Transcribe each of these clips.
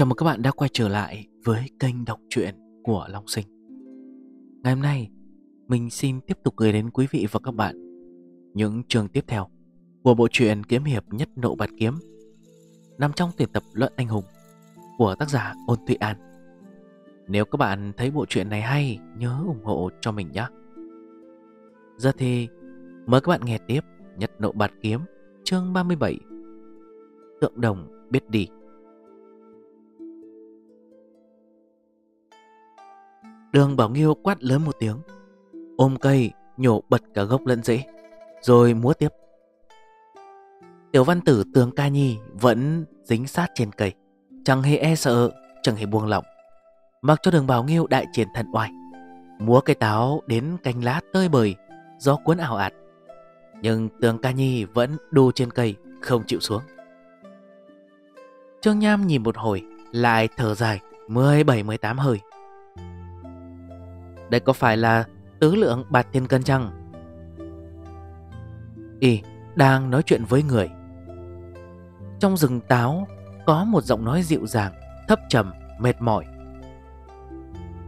Chào mừng các bạn đã quay trở lại với kênh đọc truyện của Long Sinh. Ngày hôm nay, mình xin tiếp tục gửi đến quý vị và các bạn những chương tiếp theo của bộ truyện kiếm hiệp nhất nộ bạt kiếm nằm trong tuyển tập Luận Anh Hùng của tác giả Ôn Thụy An. Nếu các bạn thấy bộ truyện này hay, nhớ ủng hộ cho mình nhé. Giờ thì mời các bạn nghe tiếp Nhất nộ bạt kiếm chương 37 Tượng đồng biết đi. Đường Bảo Nghiêu quát lớn một tiếng. Ôm cây, nhổ bật cả gốc lẫn rễ Rồi múa tiếp. Tiểu văn tử tường ca nhi Vẫn dính sát trên cây. Chẳng hề e sợ, Chẳng hề buông lỏng. Mặc cho đường Bảo Nghiêu đại triển thần oai. Múa cây táo đến cành lá tơi bời, Gió cuốn ảo ạt. Nhưng tường ca nhi vẫn đu trên cây, Không chịu xuống. Trương Nham nhìn một hồi, Lại thở dài 17-18 hơi đây có phải là tứ lượng bạt thiên cân chăng? Y đang nói chuyện với người. Trong rừng táo Có một giọng nói dịu dàng Thấp trầm, mệt mỏi.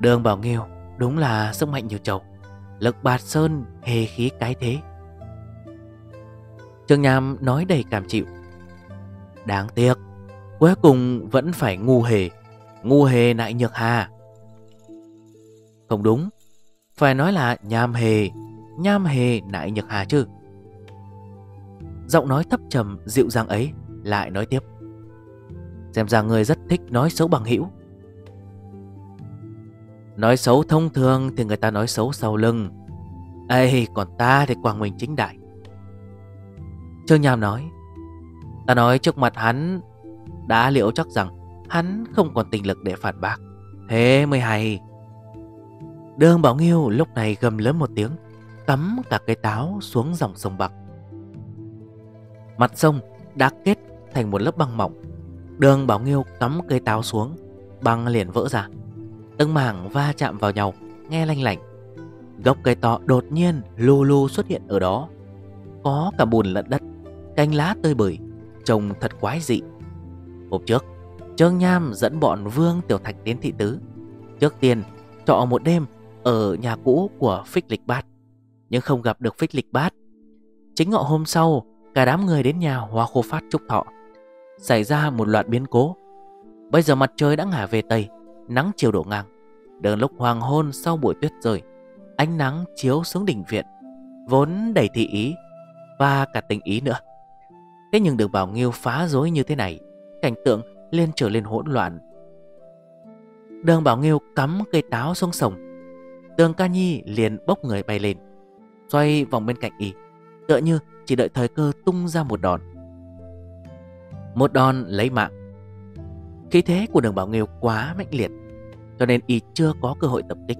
Đường Bảo Nghiêu Đúng là sức mạnh nhiều trầu Lực bạt sơn hề khí cái thế. Trương Nham nói đầy cảm chịu. Đáng tiếc Cuối cùng vẫn phải ngu hề Ngu hề nại nhược hà không đúng. Phải nói là nham hề Nham hề nại nhật hà chứ. Giọng nói thấp trầm, dịu dàng ấy, Lại nói tiếp. Xem ra người rất thích nói xấu bằng hữu. Nói xấu thông thường thì người ta nói xấu sau lưng. Ê, còn ta thì quang minh chính đại. Trương Nham nói, Ta nói trước mặt hắn, Đã liệu chắc rằng Hắn không còn tình lực để phản bác. Thế mới hay. Đường Bảo Nghiêu lúc này gầm lớn một tiếng Cắm cả cây táo xuống dòng sông Bạc Mặt sông đã kết thành một lớp băng mỏng. Đường Bảo Nghiêu cắm cây táo xuống, Băng liền vỡ ra. Từng mảng va chạm vào nhau, Nghe lanh lạnh Gốc cây to đột nhiên lù lù xuất hiện ở đó. Có cả bùn lẫn đất, Cành lá tơi bời, Trông thật quái dị. Hôm trước, Trương Nham dẫn bọn Vương Tiểu Thạch đến thị tứ. Trước tiên, trọ một đêm ở nhà cũ của Phích Lịch Bát, nhưng không gặp được Phích Lịch Bát. Chính ngọ hôm sau, cả đám người đến nhà Hoa Khô Phát chúc thọ. Xảy ra một loạt biến cố. Bây giờ mặt trời đã ngả về Tây, nắng chiều đổ ngang. Đường lúc hoàng hôn sau buổi tuyết rơi, ánh nắng chiếu xuống đỉnh viện, vốn đầy thị ý và cả tình ý nữa. Thế nhưng được Bảo Nghiêu phá rối như thế này, cảnh tượng lên trở lên hỗn loạn. Đường Bảo Nghiêu cắm cây táo xuống sông Tường ca nhi liền bốc người bay lên. Xoay vòng bên cạnh y, Tựa như chỉ đợi thời cơ tung ra một đòn. Một đòn lấy mạng. Khí thế của đường bảo nghêu quá mạnh liệt, Cho nên y chưa có cơ hội tập kích.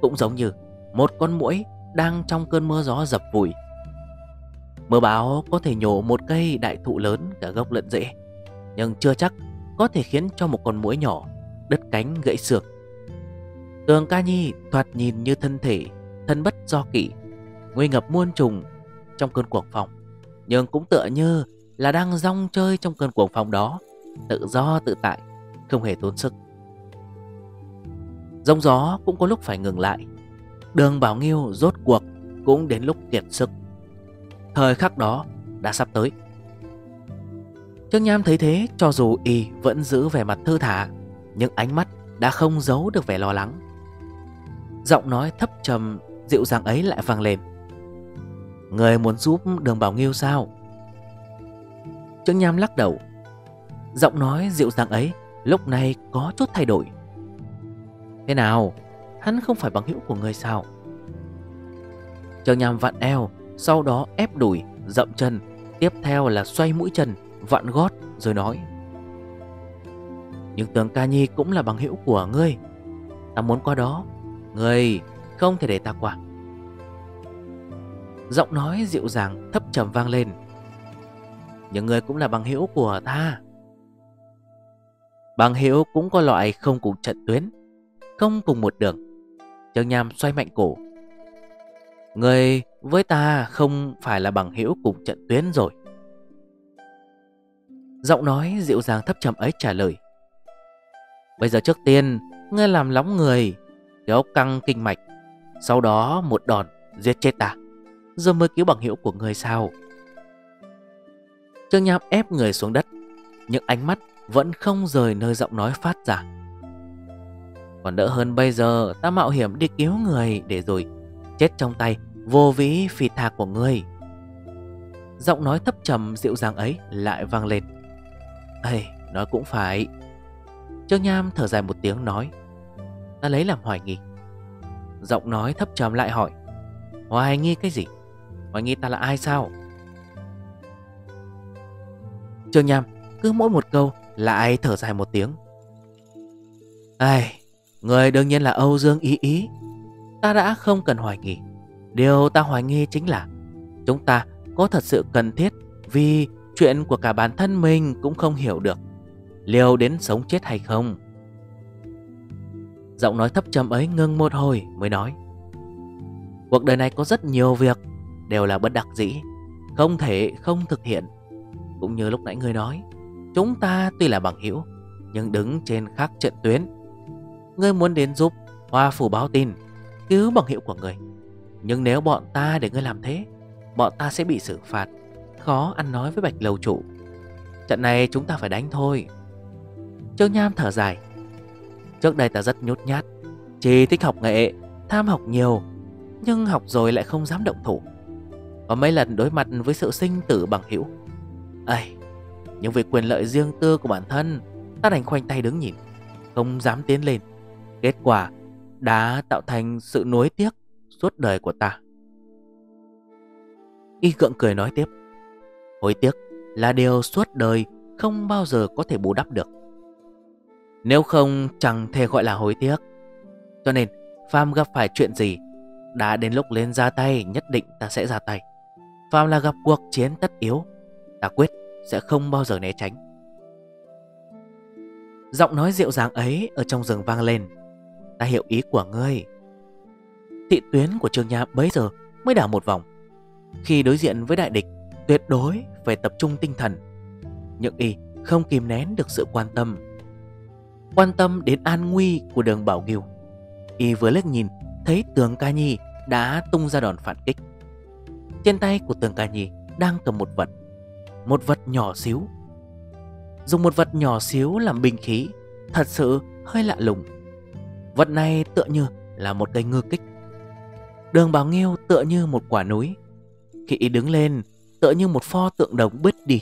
Cũng giống như một con muỗi đang trong cơn mưa gió dập vùi. Mưa bão có thể nhổ một cây đại thụ lớn cả gốc lẫn rễ, Nhưng chưa chắc có thể khiến cho một con muỗi nhỏ đứt cánh gãy xương. Tường ca nhi thoạt nhìn như thân thể, Thân bất do kỷ, Nguy ngập muôn trùng trong cơn cuồng phong, Nhưng cũng tựa như là đang rong chơi trong cơn cuồng phong đó, Tự do tự tại, Không hề tốn sức. Rông gió cũng có lúc phải ngừng lại, Đường Bảo Nghiêu rốt cuộc Cũng đến lúc kiệt sức. Thời khắc đó đã sắp tới. Trương Nham thấy thế, Cho dù y vẫn giữ vẻ mặt thư thả, Nhưng ánh mắt đã không giấu được vẻ lo lắng. Giọng nói thấp trầm, dịu dàng ấy lại vang lên. Người muốn giúp đường Bảo Nghiêu sao? Trương Nham lắc đầu. Giọng nói dịu dàng ấy Lúc này có chút thay đổi. Thế nào? Hắn không phải bằng hữu của người sao? Trương Nham vặn eo, Sau đó ép đùi, Dậm chân, Tiếp theo là xoay mũi chân, Vặn gót, rồi nói. Nhưng tường ca nhi cũng là bằng hữu của ngươi. Ta muốn qua đó. Người, không thể để ta qua. Giọng nói dịu dàng, thấp trầm vang lên. Những người cũng là bằng hữu của ta. Bằng hữu cũng có loại không cùng trận tuyến, Không cùng một đường. Trương Nham xoay mạnh cổ. Người với ta không phải là bằng hữu cùng trận tuyến rồi. Giọng nói dịu dàng thấp trầm ấy trả lời. Bây giờ trước tiên, Ngươi làm nóng người Kéo căng kinh mạch. Sau đó một đòn giết chết ta. Giờ mới cứu bằng hữu của người sao? Trương Nham ép người xuống đất. Nhưng ánh mắt vẫn không rời nơi giọng nói phát ra. Còn đỡ hơn bây giờ ta mạo hiểm đi cứu người Để rồi chết trong tay vô vĩ phi thạc của người Giọng nói thấp trầm dịu dàng ấy lại vang lên. Ê, nói cũng phải. Trương Nham thở dài một tiếng nói. Ta lấy làm hoài nghi. Giọng nói thấp trầm lại hỏi Hoài nghi cái gì? Hoài nghi ta là ai sao? Trương Nham cứ mỗi một câu lại thở dài một tiếng. Ai, Người đương nhiên là Âu Dương Ý Ý. Ta đã không cần hoài nghi. Điều ta hoài nghi chính là Chúng ta có thật sự cần thiết Vì chuyện của cả bản thân mình cũng không hiểu được. Liều đến sống chết hay không Giọng nói thấp trầm ấy ngưng một hồi mới nói. Cuộc đời này có rất nhiều việc, Đều là bất đắc dĩ, Không thể không thực hiện. Cũng như lúc nãy người nói, Chúng ta tuy là bằng hữu, Nhưng đứng trên khác trận tuyến. Ngươi muốn đến giúp Hoa phủ báo tin, Cứu bằng hữu của người. Nhưng nếu bọn ta để ngươi làm thế, Bọn ta sẽ bị xử phạt, Khó ăn nói với bạch lầu trụ. Trận này chúng ta phải đánh thôi. Trương Nham thở dài. Trước đây ta rất nhút nhát, Chỉ thích học nghệ, Tham học nhiều, Nhưng học rồi lại không dám động thủ. Có mấy lần đối mặt với sự sinh tử bằng hữu. Ây Nhưng vì quyền lợi riêng tư của bản thân, Ta đành khoanh tay đứng nhìn, Không dám tiến lên. Kết quả đã tạo thành sự nuối tiếc suốt đời của ta. Y gượng cười nói tiếp, Hối tiếc là điều suốt đời không bao giờ có thể bù đắp được nếu không, chẳng thể gọi là hối tiếc. Cho nên, Pham gặp phải chuyện gì, Đã đến lúc lên ra tay, Nhất định ta sẽ ra tay. Pham là gặp cuộc chiến tất yếu, Ta quyết sẽ không bao giờ né tránh. Giọng nói dịu dàng ấy Ở trong rừng vang lên. Ta hiểu ý của ngươi. Thị tuyến của trường nhà bấy giờ Mới đảo một vòng. Khi đối diện với đại địch, Tuyệt đối phải tập trung tinh thần. Nhưng y không kìm nén được sự quan tâm quan tâm đến an nguy của đường Bảo Nghiêu. Y vừa liếc nhìn, thấy tường ca nhi đã tung ra đòn phản kích. Trên tay của tường ca nhi đang cầm một vật, một vật nhỏ xíu. Dùng một vật nhỏ xíu làm binh khí, thật sự hơi lạ lùng. Vật này tựa như là một cây ngư kích. Đường Bảo Nghiêu tựa như một quả núi. Khi y đứng lên, tựa như một pho tượng đồng bứt đi.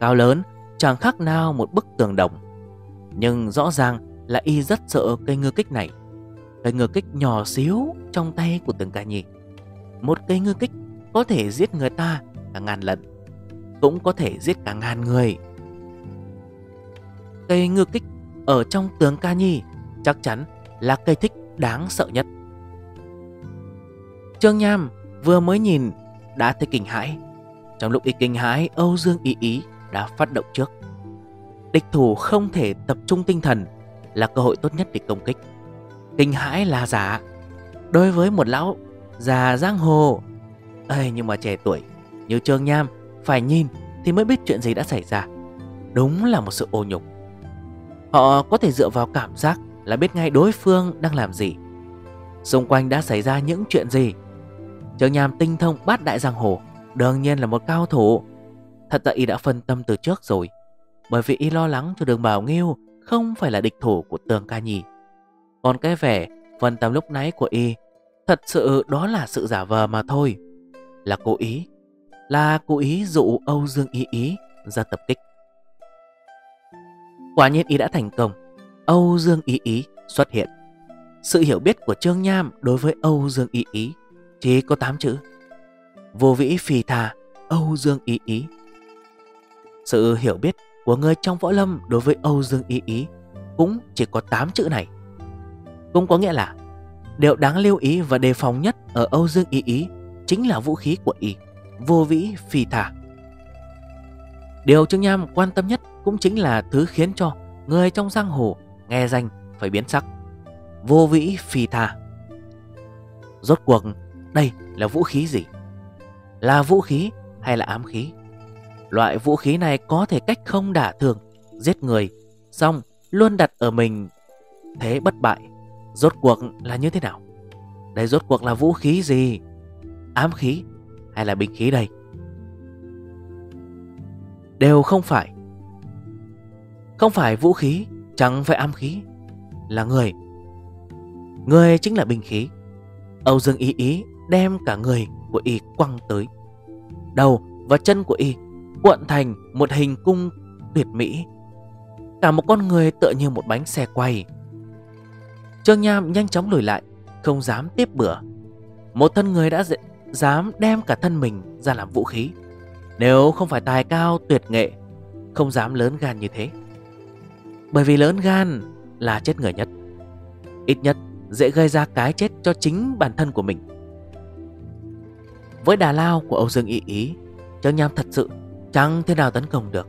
Cao lớn, chẳng khác nào một bức tường đồng. Nhưng rõ ràng là y rất sợ cây ngư kích này. Cây ngư kích nhỏ xíu trong tay của từng ca nhi Một cây ngư kích có thể giết người ta cả ngàn lần, Cũng có thể giết cả ngàn người. Cây ngư kích ở trong tường ca nhi Chắc chắn là cây thích đáng sợ nhất. Trương Nham vừa mới nhìn đã thấy kinh hãi. Trong lúc y kinh hãi, Âu Dương ý ý đã phát động trước. Địch thủ không thể tập trung tinh thần Là cơ hội tốt nhất để công kích. Kinh hãi là giả Đối với một lão già giang hồ Ê, Nhưng mà trẻ tuổi Như Trương Nham Phải nhìn thì mới biết chuyện gì đã xảy ra. Đúng là một sự ô nhục. Họ có thể dựa vào cảm giác Là biết ngay đối phương đang làm gì. Xung quanh đã xảy ra những chuyện gì? Trương Nham tinh thông bát đại giang hồ Đương nhiên là một cao thủ. Thật ra y đã phân tâm từ trước rồi bởi vì y lo lắng cho đường Bảo Nghiêu không phải là địch thủ của tường ca nhì. Còn cái vẻ phần tâm lúc nãy của y thật sự đó là sự giả vờ mà thôi. Là cố ý, là cố ý dụ Âu Dương Y Ý ra tập kích. Quả nhiên y đã thành công, Âu Dương Y Ý xuất hiện. Sự hiểu biết của Trương Nham đối với Âu Dương Y Ý chỉ có 8 chữ. Vô vĩ phì thà Âu Dương Y Ý. Sự hiểu biết của người trong võ lâm đối với Âu Dương Ý Ý cũng chỉ có 8 chữ này. Cũng có nghĩa là điều đáng lưu ý và đề phòng nhất ở Âu Dương Ý Ý chính là vũ khí của Ý, vô vĩ phi thả. Điều Trương Nham quan tâm nhất cũng chính là thứ khiến cho người trong giang hồ nghe danh phải biến sắc. Vô vĩ phi thả. Rốt cuộc đây là vũ khí gì? Là vũ khí hay là ám khí? Loại vũ khí này có thể cách không đả thương, giết người, xong Luôn đặt ở mình. Thế bất bại. Rốt cuộc là như thế nào? Đây rốt cuộc là vũ khí gì? Ám khí hay là binh khí đây? Đều không phải. Không phải vũ khí Chẳng phải ám khí Là người. Người chính là binh khí. Âu Dương ý ý đem cả người của y quăng tới. Đầu và chân của y cuộn thành một hình cung tuyệt mỹ. Cả một con người tựa như một bánh xe quay. Trương Nham nhanh chóng lùi lại, Không dám tiếp bữa. Một thân người đã dám đem cả thân mình ra làm vũ khí. Nếu không phải tài cao, tuyệt nghệ, Không dám lớn gan như thế. Bởi vì lớn gan là chết người nhất. Ít nhất, dễ gây ra cái chết cho chính bản thân của mình. Với đà lao của Âu Dương Ý Ý, Trương Nham thật sự chẳng thế nào tấn công được?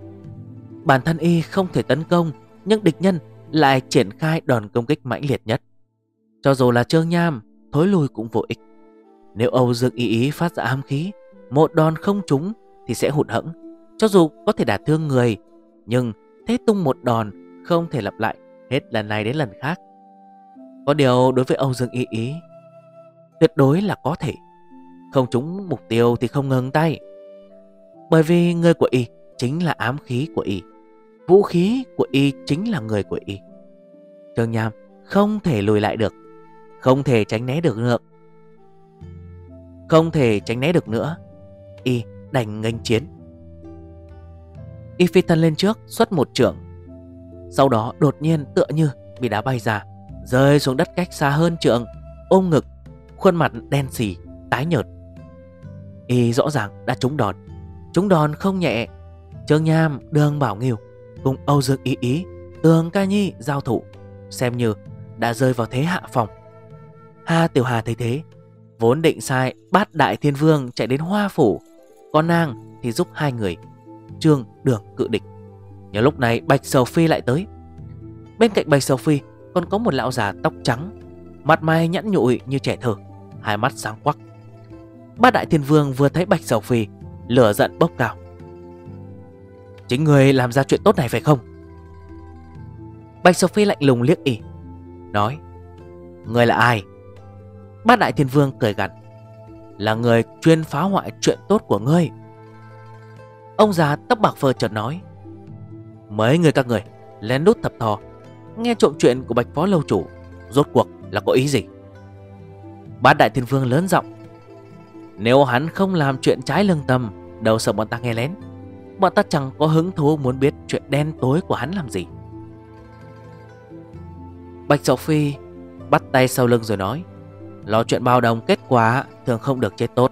Bản thân y không thể tấn công, Nhưng địch nhân lại triển khai đòn công kích mãnh liệt nhất. Cho dù là Trương Nham, Thối lui cũng vô ích. Nếu Âu Dương ý ý phát ra ám khí, Một đòn không trúng thì sẽ hụt hẫng. Cho dù có thể đả thương người, Nhưng thế tung một đòn Không thể lặp lại hết lần này đến lần khác. Có điều đối với Âu Dương ý ý, Tuyệt đối là có thể. Không trúng mục tiêu thì không ngừng tay. Bởi vì người của y chính là ám khí của y. Vũ khí của y chính là người của y. Trương Nham không thể lùi lại được. Không thể tránh né được nữa. Không thể tránh né được nữa. Y đành nghênh chiến. Y phi thân lên trước, xuất một trưởng. Sau đó đột nhiên tựa như bị đá bay ra, Rơi xuống đất cách xa hơn trượng Ôm ngực, Khuôn mặt đen xì, Tái nhợt. Y rõ ràng đã trúng đòn chúng đòn không nhẹ Trương Nham Đường Bảo Nghiêu cùng Âu Dương Ý Ý, Tường Ca Nhi giao thủ, xem như đã rơi vào thế hạ phòng. Hà Tiểu Hà thấy thế, vốn định sai bát đại thiên vương chạy đến hoa phủ, con nàng thì giúp hai người, trương đường cự địch. Nhưng lúc này Bạch Sầu Phi lại tới. Bên cạnh Bạch Sầu Phi còn có một lão già tóc trắng, mặt mày nhẵn nhụi như trẻ thơ, hai mắt sáng quắc. Bát đại thiên vương vừa thấy Bạch Sầu Phi, lửa giận bốc cao. Chính người làm ra chuyện tốt này phải không? Bạch Sophie lạnh lùng liếc ỉ, Nói Người là ai? Bát đại thiên vương cười gằn, Là người chuyên phá hoại chuyện tốt của ngươi. Ông già tóc bạc phơ chợt nói, Mấy người các người, Lén đút thập thò, Nghe trộm chuyện của bạch phó lâu chủ, Rốt cuộc là có ý gì? Bát đại thiên vương lớn giọng nếu hắn không làm chuyện trái lương tâm, Đâu sợ bọn ta nghe lén. Bọn ta chẳng có hứng thú muốn biết chuyện đen tối của hắn làm gì. Bạch Sọc Phi bắt tay sau lưng rồi nói, Lo chuyện bao đồng kết quả thường không được chết tốt.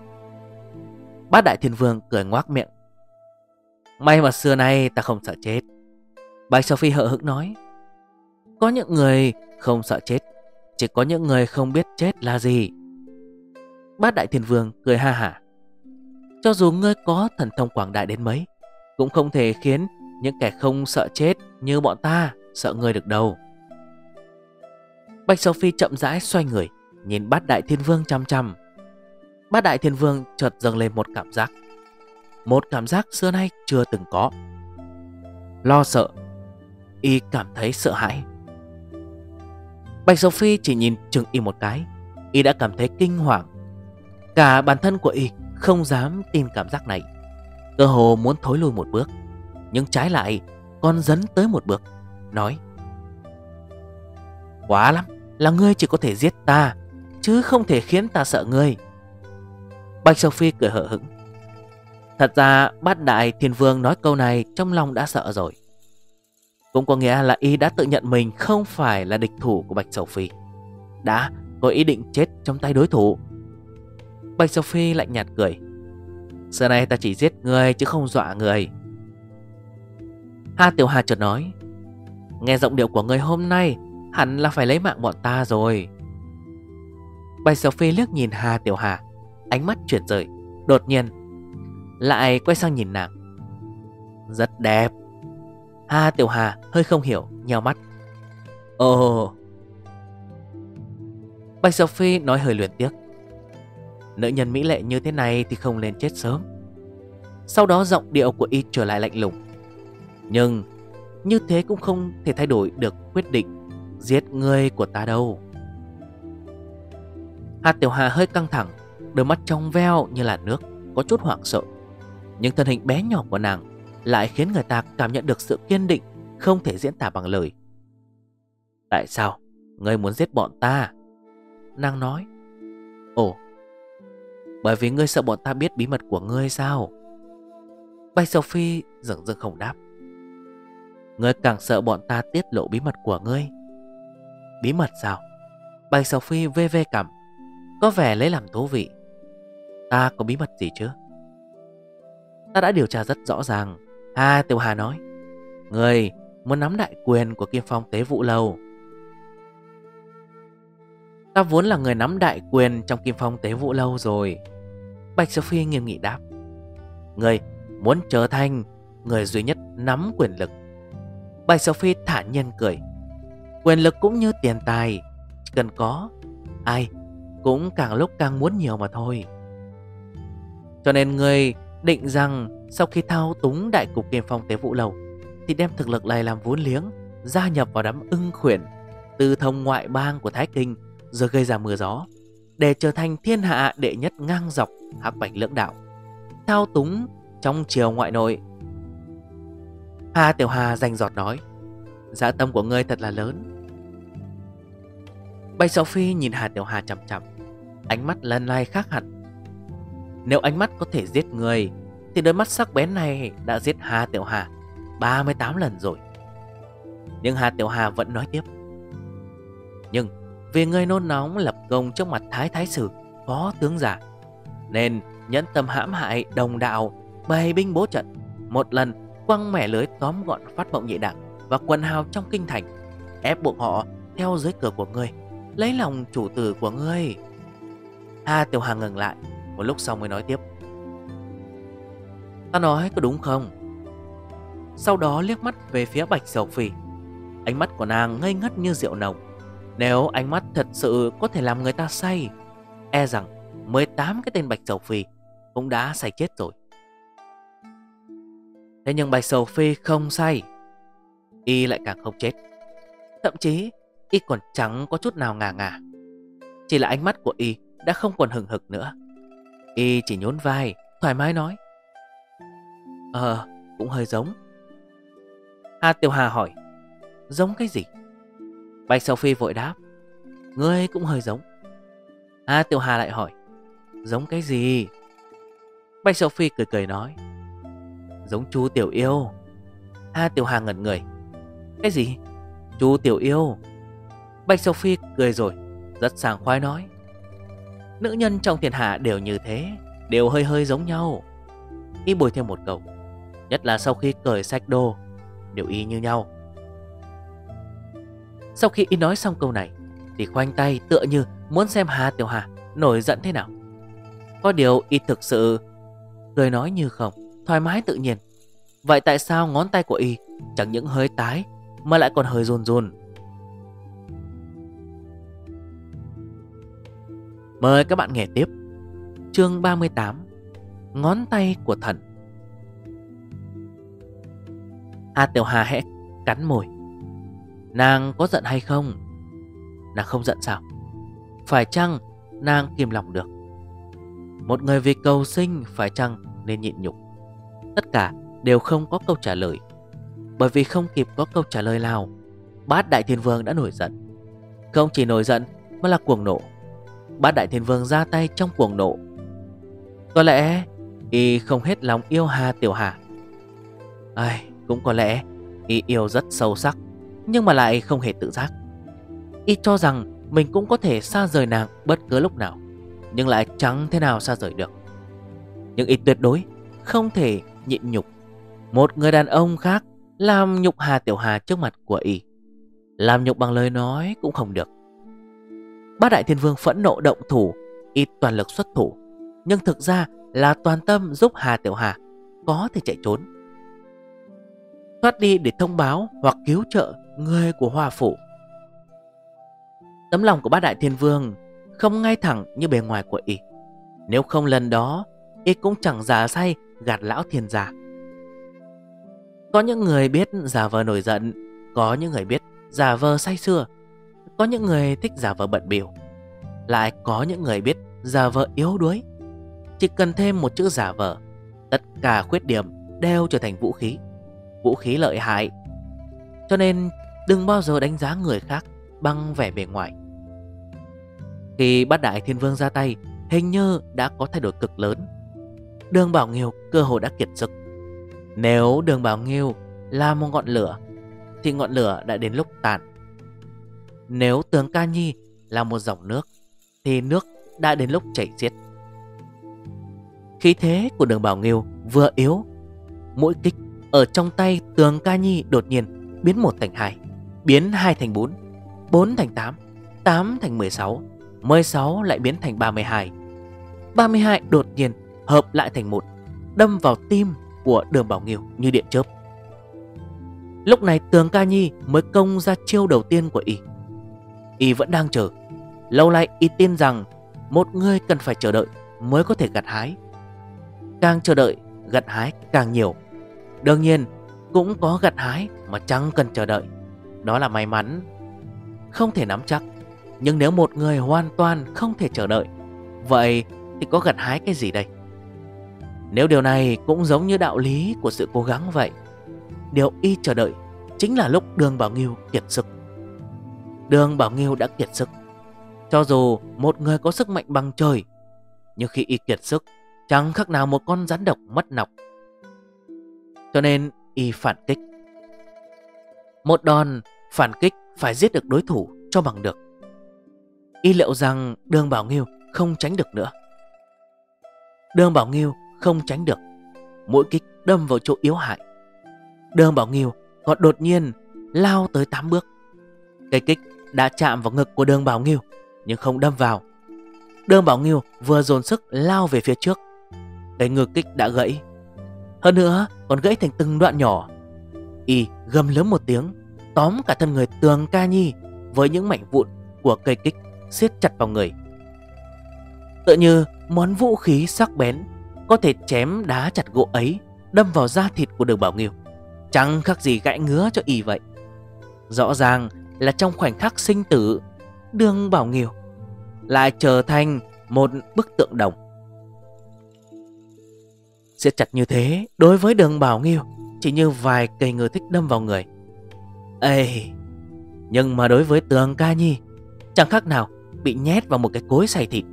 Bát Đại Thiên Vương cười ngoác miệng, May mà xưa nay ta không sợ chết. Bạch Sọc Phi hợ hững nói, Có những người không sợ chết, Chỉ có những người không biết chết là gì. Bát Đại Thiên Vương cười ha hả. Cho dù ngươi có thần thông quảng đại đến mấy, cũng không thể khiến những kẻ không sợ chết như bọn ta sợ ngươi được đâu. Bạch Sophie chậm rãi xoay người, Nhìn bát đại thiên vương chăm chăm. Bát đại thiên vương chợt dâng lên một cảm giác. Một cảm giác xưa nay chưa từng có. Lo sợ, Y cảm thấy sợ hãi. Bạch Sophie chỉ nhìn chừng Y một cái, Y đã cảm thấy kinh hoàng. Cả bản thân của Y không dám tin cảm giác này. Cơ hồ muốn thối lui một bước, Nhưng trái lại còn dấn tới một bước, Nói, Quá lắm, Là ngươi chỉ có thể giết ta, Chứ không thể khiến ta sợ ngươi. Bạch Sophie cười hở hững. Thật ra, bát đại thiên vương nói câu này Trong lòng đã sợ rồi. Cũng có nghĩa là y đã tự nhận mình Không phải là địch thủ của Bạch Sophie Đã có ý định chết trong tay đối thủ Bạch Sophie lạnh nhạt cười. Giờ này ta chỉ giết người chứ không dọa người. Hà Tiểu Hà chợt nói. Nghe giọng điệu của người hôm nay, Hẳn là phải lấy mạng bọn ta rồi. Bạch Sophie liếc nhìn Hà Tiểu Hà, Ánh mắt chuyển rời, Đột nhiên Lại quay sang nhìn nàng. Rất đẹp. Hà Tiểu Hà hơi không hiểu Nhào mắt. Ồ. Bạch Sophie nói hơi luyện tiếc. Nữ nhân mỹ lệ như thế này thì không lên chết sớm. Sau đó giọng điệu của y trở lại lạnh lùng. Nhưng, Như thế cũng không thể thay đổi được quyết định Giết người của ta đâu. Hà Tiểu Hà hơi căng thẳng, Đôi mắt trong veo như là nước, Có chút hoảng sợ. Nhưng thân hình bé nhỏ của nàng Lại khiến người ta cảm nhận được sự kiên định Không thể diễn tả bằng lời. Tại sao Ngươi muốn giết bọn ta? Nàng nói. Ồ bởi vì ngươi sợ bọn ta biết bí mật của ngươi sao? Bạch Sophie dừng dừng không đáp. Ngươi càng sợ bọn ta tiết lộ bí mật của ngươi. Bí mật sao? Bạch Sophie vê vê cảm. Có vẻ lấy làm thú vị. Ta có bí mật gì chứ? Ta đã điều tra rất rõ ràng. Hà Tiểu Hà nói. Người muốn nắm đại quyền của Kim Phong Tế Vũ Lâu. Ta vốn là người nắm đại quyền trong Kim Phong Tế Vũ Lâu rồi. Bạch Sophie nghiêm nghị đáp. Người muốn trở thành người duy nhất nắm quyền lực. Bạch Sophie thản nhiên cười. Quyền lực cũng như tiền tài cần có Ai cũng càng lúc càng muốn nhiều mà thôi. Cho nên người định rằng Sau khi thao túng đại cục kiềm Phong Tế vụ lầu, Thì đem thực lực này làm vốn liếng Gia nhập vào đám ưng khuyển Từ thông ngoại bang của Thái Kinh rồi gây ra mưa gió để trở thành thiên hạ đệ nhất ngang dọc hắc bạch lưỡng đạo. Thao túng trong chiều ngoại nội. Hà tiểu hà danh giọt nói dạ tâm của ngươi thật là lớn. Bạch sầu phi nhìn hà tiểu hà chằm chằm, ánh mắt lần này khác hẳn. Nếu ánh mắt có thể giết người, thì đôi mắt sắc bén này đã giết hà tiểu hà 38 lần rồi. Nhưng hà tiểu hà vẫn nói tiếp, nhưng vì người nôn nóng lập công trước mặt Thái Thái Sử, Phó tướng giả. Nên nhẫn tâm hãm hại đồng đạo, Bày binh bố trận. Một lần, quăng mẻ lưới tóm gọn phát mộng nhị đảng Và quần hào trong kinh thành, Ép buộc họ theo dưới cửa của ngươi Lấy lòng chủ tử của ngươi. Hà Tiểu Hà ngừng lại, Một lúc sau mới nói tiếp. Ta nói có đúng không? Sau đó liếc mắt về phía Bạch Sầu Phi Ánh mắt của nàng ngây ngất như rượu nồng nếu ánh mắt thật sự có thể làm người ta say E rằng 18 cái tên Bạch Sầu Phi cũng đã say chết rồi. Thế nhưng Bạch Sầu Phi không say, Y lại càng không chết. Thậm chí, Y còn chẳng có chút nào ngà ngà. Chỉ là ánh mắt của Y đã không còn hừng hực nữa. Y chỉ nhún vai, Thoải mái nói Ờ cũng hơi giống. Hà Tiểu Hà hỏi, Giống cái gì? Bạch Sầu Phi vội đáp. Ngươi cũng hơi giống. A Tiểu Hà lại hỏi. Giống cái gì? Bạch Sầu Phi cười cười nói. Giống chú Tiểu Yêu. A Tiểu Hà ngẩn người. Cái gì? Chú Tiểu Yêu. Bạch Sầu Phi cười rồi, Rất sàng khoái nói. Nữ nhân trong thiên hạ đều như thế, Đều hơi hơi giống nhau. Y bồi thêm một câu. Nhất là sau khi cởi sạch đồ, Đều y như nhau sau khi y nói xong câu này, Thì khoanh tay tựa như muốn xem Hà Tiểu Hà nổi giận thế nào. Có điều y thực sự Cười nói như không, Thoải mái tự nhiên. Vậy tại sao ngón tay của y Chẳng những hơi tái Mà lại còn hơi run run? Mời các bạn nghe tiếp. Chương 38 Ngón tay của thần. Hà Tiểu Hà hẽ cắn môi. Nàng có giận hay không? Nàng không giận sao? Phải chăng nàng kìm lòng được? Một người vì cầu sinh Phải chăng nên nhịn nhục? Tất cả đều không có câu trả lời. Bởi vì không kịp có câu trả lời nào Bát Đại Thiên Vương đã nổi giận. Không chỉ nổi giận Mà là cuồng nộ. Bát Đại Thiên Vương ra tay trong cuồng nộ. Có lẽ Y không hết lòng yêu Hà Tiểu Hà. Ai, Cũng có lẽ Y yêu rất sâu sắc nhưng mà lại không hề tự giác. Y cho rằng mình cũng có thể xa rời nàng bất cứ lúc nào, Nhưng lại chẳng thế nào xa rời được. Nhưng Y tuyệt đối, không thể nhịn nhục. Một người đàn ông khác làm nhục Hà Tiểu Hà trước mặt của Y. Làm nhục bằng lời nói cũng không được. Bát Đại Thiên Vương phẫn nộ động thủ, Y toàn lực xuất thủ. Nhưng thực ra là toàn tâm giúp Hà Tiểu Hà Có thể chạy trốn. Thoát đi để thông báo hoặc cứu trợ người của Hoa Phủ. Tấm lòng của bát đại thiên vương không ngay thẳng như bề ngoài của y. Nếu không lần đó, y cũng chẳng giả say gạt lão thiên giả. Có những người biết giả vờ nổi giận Có những người biết giả vờ say xưa, Có những người thích giả vờ bận biểu Lại có những người biết giả vờ yếu đuối Chỉ cần thêm một chữ giả vờ Tất cả khuyết điểm đều trở thành vũ khí Vũ khí lợi hại Cho nên đừng bao giờ đánh giá người khác bằng vẻ bề ngoài. Khi bắt đại thiên vương ra tay, Hình như đã có thay đổi cực lớn. Đường Bảo Nghiêu cơ hội đã kiệt sức. Nếu đường Bảo Nghiêu là một ngọn lửa, Thì ngọn lửa đã đến lúc tàn. Nếu tướng Ca Nhi là một dòng nước, Thì nước đã đến lúc chảy xiết. Khí thế của đường Bảo Nghiêu vừa yếu Mỗi kích ở trong tay tường Ca Nhi đột nhiên biến một thành hai. Biến 2 thành 4 4 thành 8 8 thành 16 16 lại biến thành 32 32 đột nhiên hợp lại thành một, Đâm vào tim của đường Bảo Nghiêu như điện chớp. Lúc này tường ca nhi mới công ra chiêu đầu tiên của y. Y vẫn đang chờ. Lâu nay y tin rằng Một người cần phải chờ đợi mới có thể gặt hái. Càng chờ đợi, gặt hái càng nhiều. Đương nhiên, cũng có gặt hái mà chẳng cần chờ đợi. Đó là may mắn. Không thể nắm chắc, Nhưng nếu một người hoàn toàn không thể chờ đợi, Vậy thì có gặt hái cái gì đây? Nếu điều này cũng giống như đạo lý của sự cố gắng vậy, Điều y chờ đợi Chính là lúc đường Bảo Nghiêu kiệt sức. Đường Bảo Nghiêu đã kiệt sức. Cho dù một người có sức mạnh bằng trời, Nhưng khi y kiệt sức, Chẳng khác nào một con rắn độc mất nọc. Cho nên y phản kích. Một đòn phản kích phải giết được đối thủ cho bằng được. Y liệu rằng đường Bảo Nghiêu không tránh được nữa? Đường Bảo Nghiêu không tránh được. Mỗi kích đâm vào chỗ yếu hại. Đường Bảo Nghiêu còn đột nhiên lao tới 8 bước. Cây kích đã chạm vào ngực của đường Bảo Nghiêu, Nhưng không đâm vào. Đường Bảo Nghiêu vừa dồn sức lao về phía trước. Cây ngực kích đã gãy. Hơn nữa còn gãy thành từng đoạn nhỏ. Y gầm lớn một tiếng Tóm cả thân người tường ca nhi Với những mảnh vụn của cây kích siết chặt vào người. Tựa như món vũ khí sắc bén Có thể chém đá chặt gỗ ấy, Đâm vào da thịt của đường Bảo Nghiêu. Chẳng khác gì gãy ngứa cho y vậy. Rõ ràng là trong khoảnh khắc sinh tử, Đường Bảo Nghiêu Lại trở thành một bức tượng đồng. Siết chặt như thế, Đối với đường Bảo Nghiêu, Chỉ như vài cây ngư thích đâm vào người. Ê, Nhưng mà đối với tường ca nhi, Chẳng khác nào bị nhét vào một cái cối xay thịt.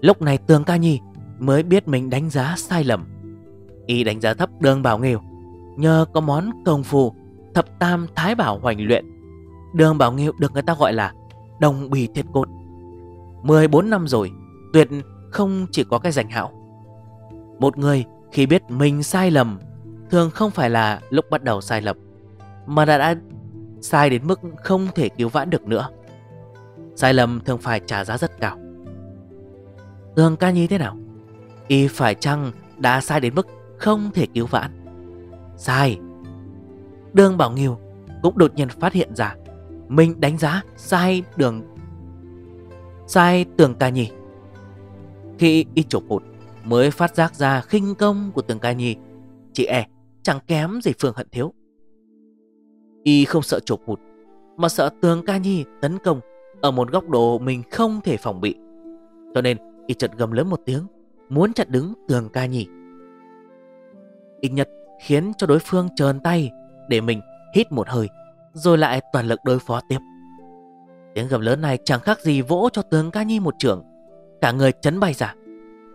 Lúc này tường ca nhi mới biết mình đánh giá sai lầm. Y đánh giá thấp đường Bảo Nghiêu Nhờ có món công phu Thập tam thái bảo hoành luyện. Đường Bảo Nghiêu được người ta gọi là Đồng bì thiệt cột. 14 năm rồi, Tuyệt không chỉ có cái danh hạo. Một người khi biết mình sai lầm, Thường không phải là lúc bắt đầu sai lầm. Mà đã, đã sai đến mức không thể cứu vãn được nữa. Sai lầm thường phải trả giá rất cao. Tường ca nhi thế nào? Y phải chăng đã sai đến mức không thể cứu vãn? Sai. Đường Bảo Nghiêu cũng đột nhiên phát hiện ra Mình đánh giá sai đường Sai tường ca nhi. Khi y chụp hụt Mới phát giác ra khinh công của tường ca nhi Chị e chẳng kém gì Phương Hận Thiếu. Y không sợ chụp hụt Mà sợ tường ca nhi tấn công Ở một góc độ mình không thể phòng bị. Cho nên, y chợt gầm lớn một tiếng, Muốn chặn đứng tường ca nhi. Ít nhất khiến cho đối phương trơn tay Để mình hít một hơi, Rồi lại toàn lực đối phó tiếp. Tiếng gầm lớn này chẳng khác gì vỗ cho tường ca nhi một trưởng Cả người chấn bay ra.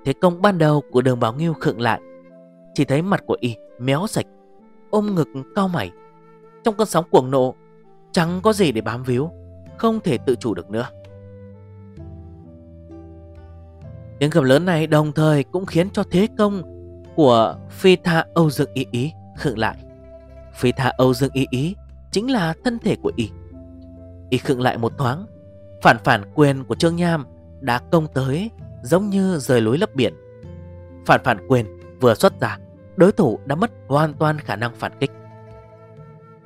Thế công ban đầu của đường báo nghiêu khựng lại, Chỉ thấy mặt của y méo sạch, Ôm ngực cao mày. Trong cơn sóng cuồng nộ Chẳng có gì để bám víu Không thể tự chủ được nữa Tiếng gầm lớn này đồng thời cũng khiến cho thế công của Phi Tha Âu Dương Ý Ý khựng lại. Phi Tha Âu Dương Ý Ý chính là thân thể của Y. Y khựng lại một thoáng, phản phản quyền của Trương Nham đã công tới giống như rời lối lấp biển. Phản phản quyền vừa xuất ra, đối thủ đã mất hoàn toàn khả năng phản kích.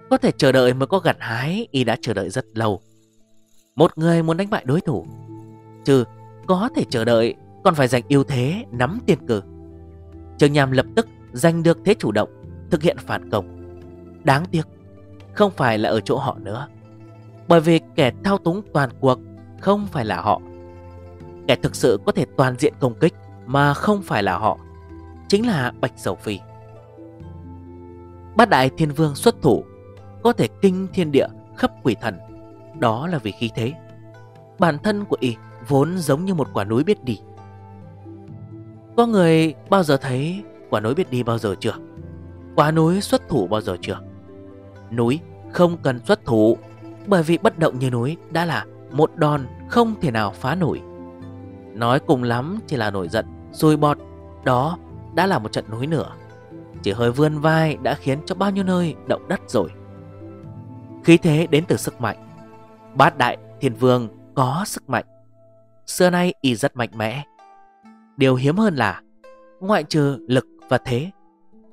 Có thể chờ đợi mới có gặt hái, Y đã chờ đợi rất lâu. Một người muốn đánh bại đối thủ, chứ có thể chờ đợi còn phải giành ưu thế nắm tiền cử. Trường Nham lập tức giành được thế chủ động Thực hiện phản công. Đáng tiếc Không phải là ở chỗ họ nữa. Bởi vì kẻ thao túng toàn cuộc Không phải là họ. Kẻ thực sự có thể toàn diện công kích Mà không phải là họ Chính là Bạch Sầu Phi. Bát Đại Thiên Vương xuất thủ có thể kinh thiên địa khắp quỷ thần. Đó là vì khí thế. Bản thân của y vốn giống như một quả núi biết đi. Có người bao giờ thấy quả núi biết đi bao giờ chưa? Quả núi xuất thủ bao giờ chưa? Núi không cần xuất thủ, Bởi vì bất động như núi đã là một đòn không thể nào phá nổi. Nói cùng lắm chỉ là nổi giận Rồi bọt, Đó đã là một trận núi nữa Chỉ hơi vươn vai đã khiến cho bao nhiêu nơi động đất rồi. Khí thế đến từ sức mạnh. Bát đại thiên vương có sức mạnh. Xưa nay y rất mạnh mẽ. Điều hiếm hơn là, Ngoại trừ lực và thế,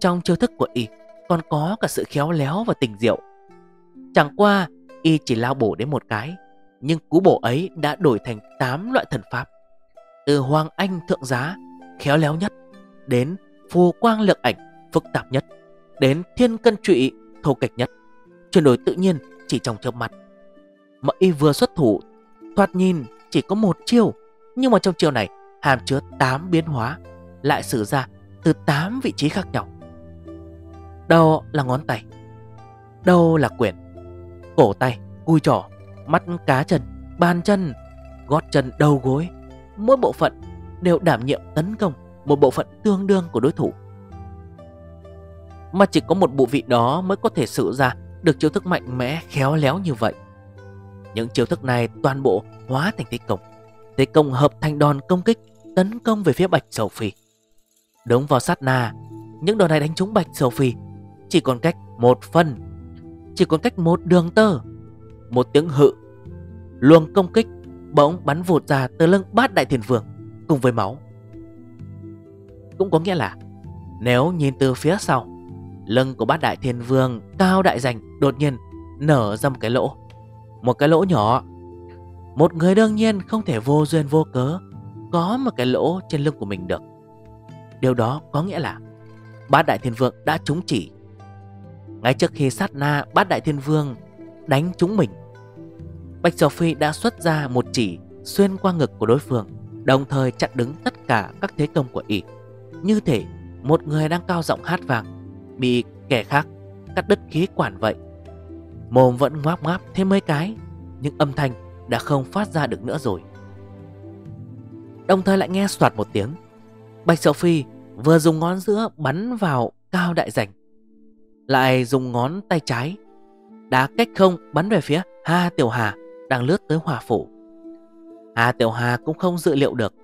Trong chiêu thức của y Còn có cả sự khéo léo và tình diệu. Chẳng qua, y chỉ lao bổ đến một cái, Nhưng cú bổ ấy đã đổi thành 8 loại thần pháp, Từ Hoàng Anh thượng giá, Khéo léo nhất, Đến phù quang lực ảnh phức tạp nhất, Đến thiên cân trụy thô kịch nhất. Chuyển đổi tự nhiên chỉ trong chớp mắt. Mà y vừa xuất thủ Thoạt nhìn chỉ có một chiêu Nhưng mà trong chiêu này hàm chứa 8 biến hóa Lại sử ra từ 8 vị trí khác nhau. Đầu là ngón tay Đầu là quyển Cổ tay, cùi trỏ, mắt cá chân, bàn chân, gót chân đầu gối. Mỗi bộ phận đều đảm nhiệm tấn công một bộ phận tương đương của đối thủ. Mà chỉ có một bộ vị đó mới có thể sử ra được chiêu thức mạnh mẽ, khéo léo như vậy. Những chiêu thức này toàn bộ hóa thành thế công. Thế công hợp thành đòn công kích, Tấn công về phía Bạch Sầu Phi. Đúng vào sát na, Những đòn này đánh trúng Bạch Sầu Phi. Chỉ còn cách một phân, Chỉ còn cách một đường tơ. Một tiếng hự, Luồng công kích bỗng bắn vụt ra từ lưng bát đại thiền vương Cùng với máu. Cũng có nghĩa là, Nếu nhìn từ phía sau Lưng của bát đại thiên vương, Cao đại dành đột nhiên nở ra một cái lỗ. Một cái lỗ nhỏ. Một người đương nhiên không thể vô duyên vô cớ Có một cái lỗ trên lưng của mình được. Điều đó có nghĩa là Bát đại thiên vương đã trúng chỉ. Ngay trước khi sát na, Bát đại thiên vương đánh trúng mình. Bạch Sầu Phi đã xuất ra một chỉ Xuyên qua ngực của đối phương, Đồng thời chặn đứng tất cả các thế công của y. Như thể một người đang cao giọng hát vàng. Bị kẻ khác, cắt đứt khí quản vậy. Mồm vẫn ngoáp ngoáp thêm mấy cái, Nhưng âm thanh đã không phát ra được nữa rồi. Đồng thời lại nghe soạt một tiếng. Bạch Sậu Phi vừa dùng ngón giữa bắn vào cao đại rảnh, Lại dùng ngón tay trái. Đá cách không bắn về phía Hà Tiểu Hà đang lướt tới hòa phủ. Hà Tiểu Hà cũng không dự liệu được.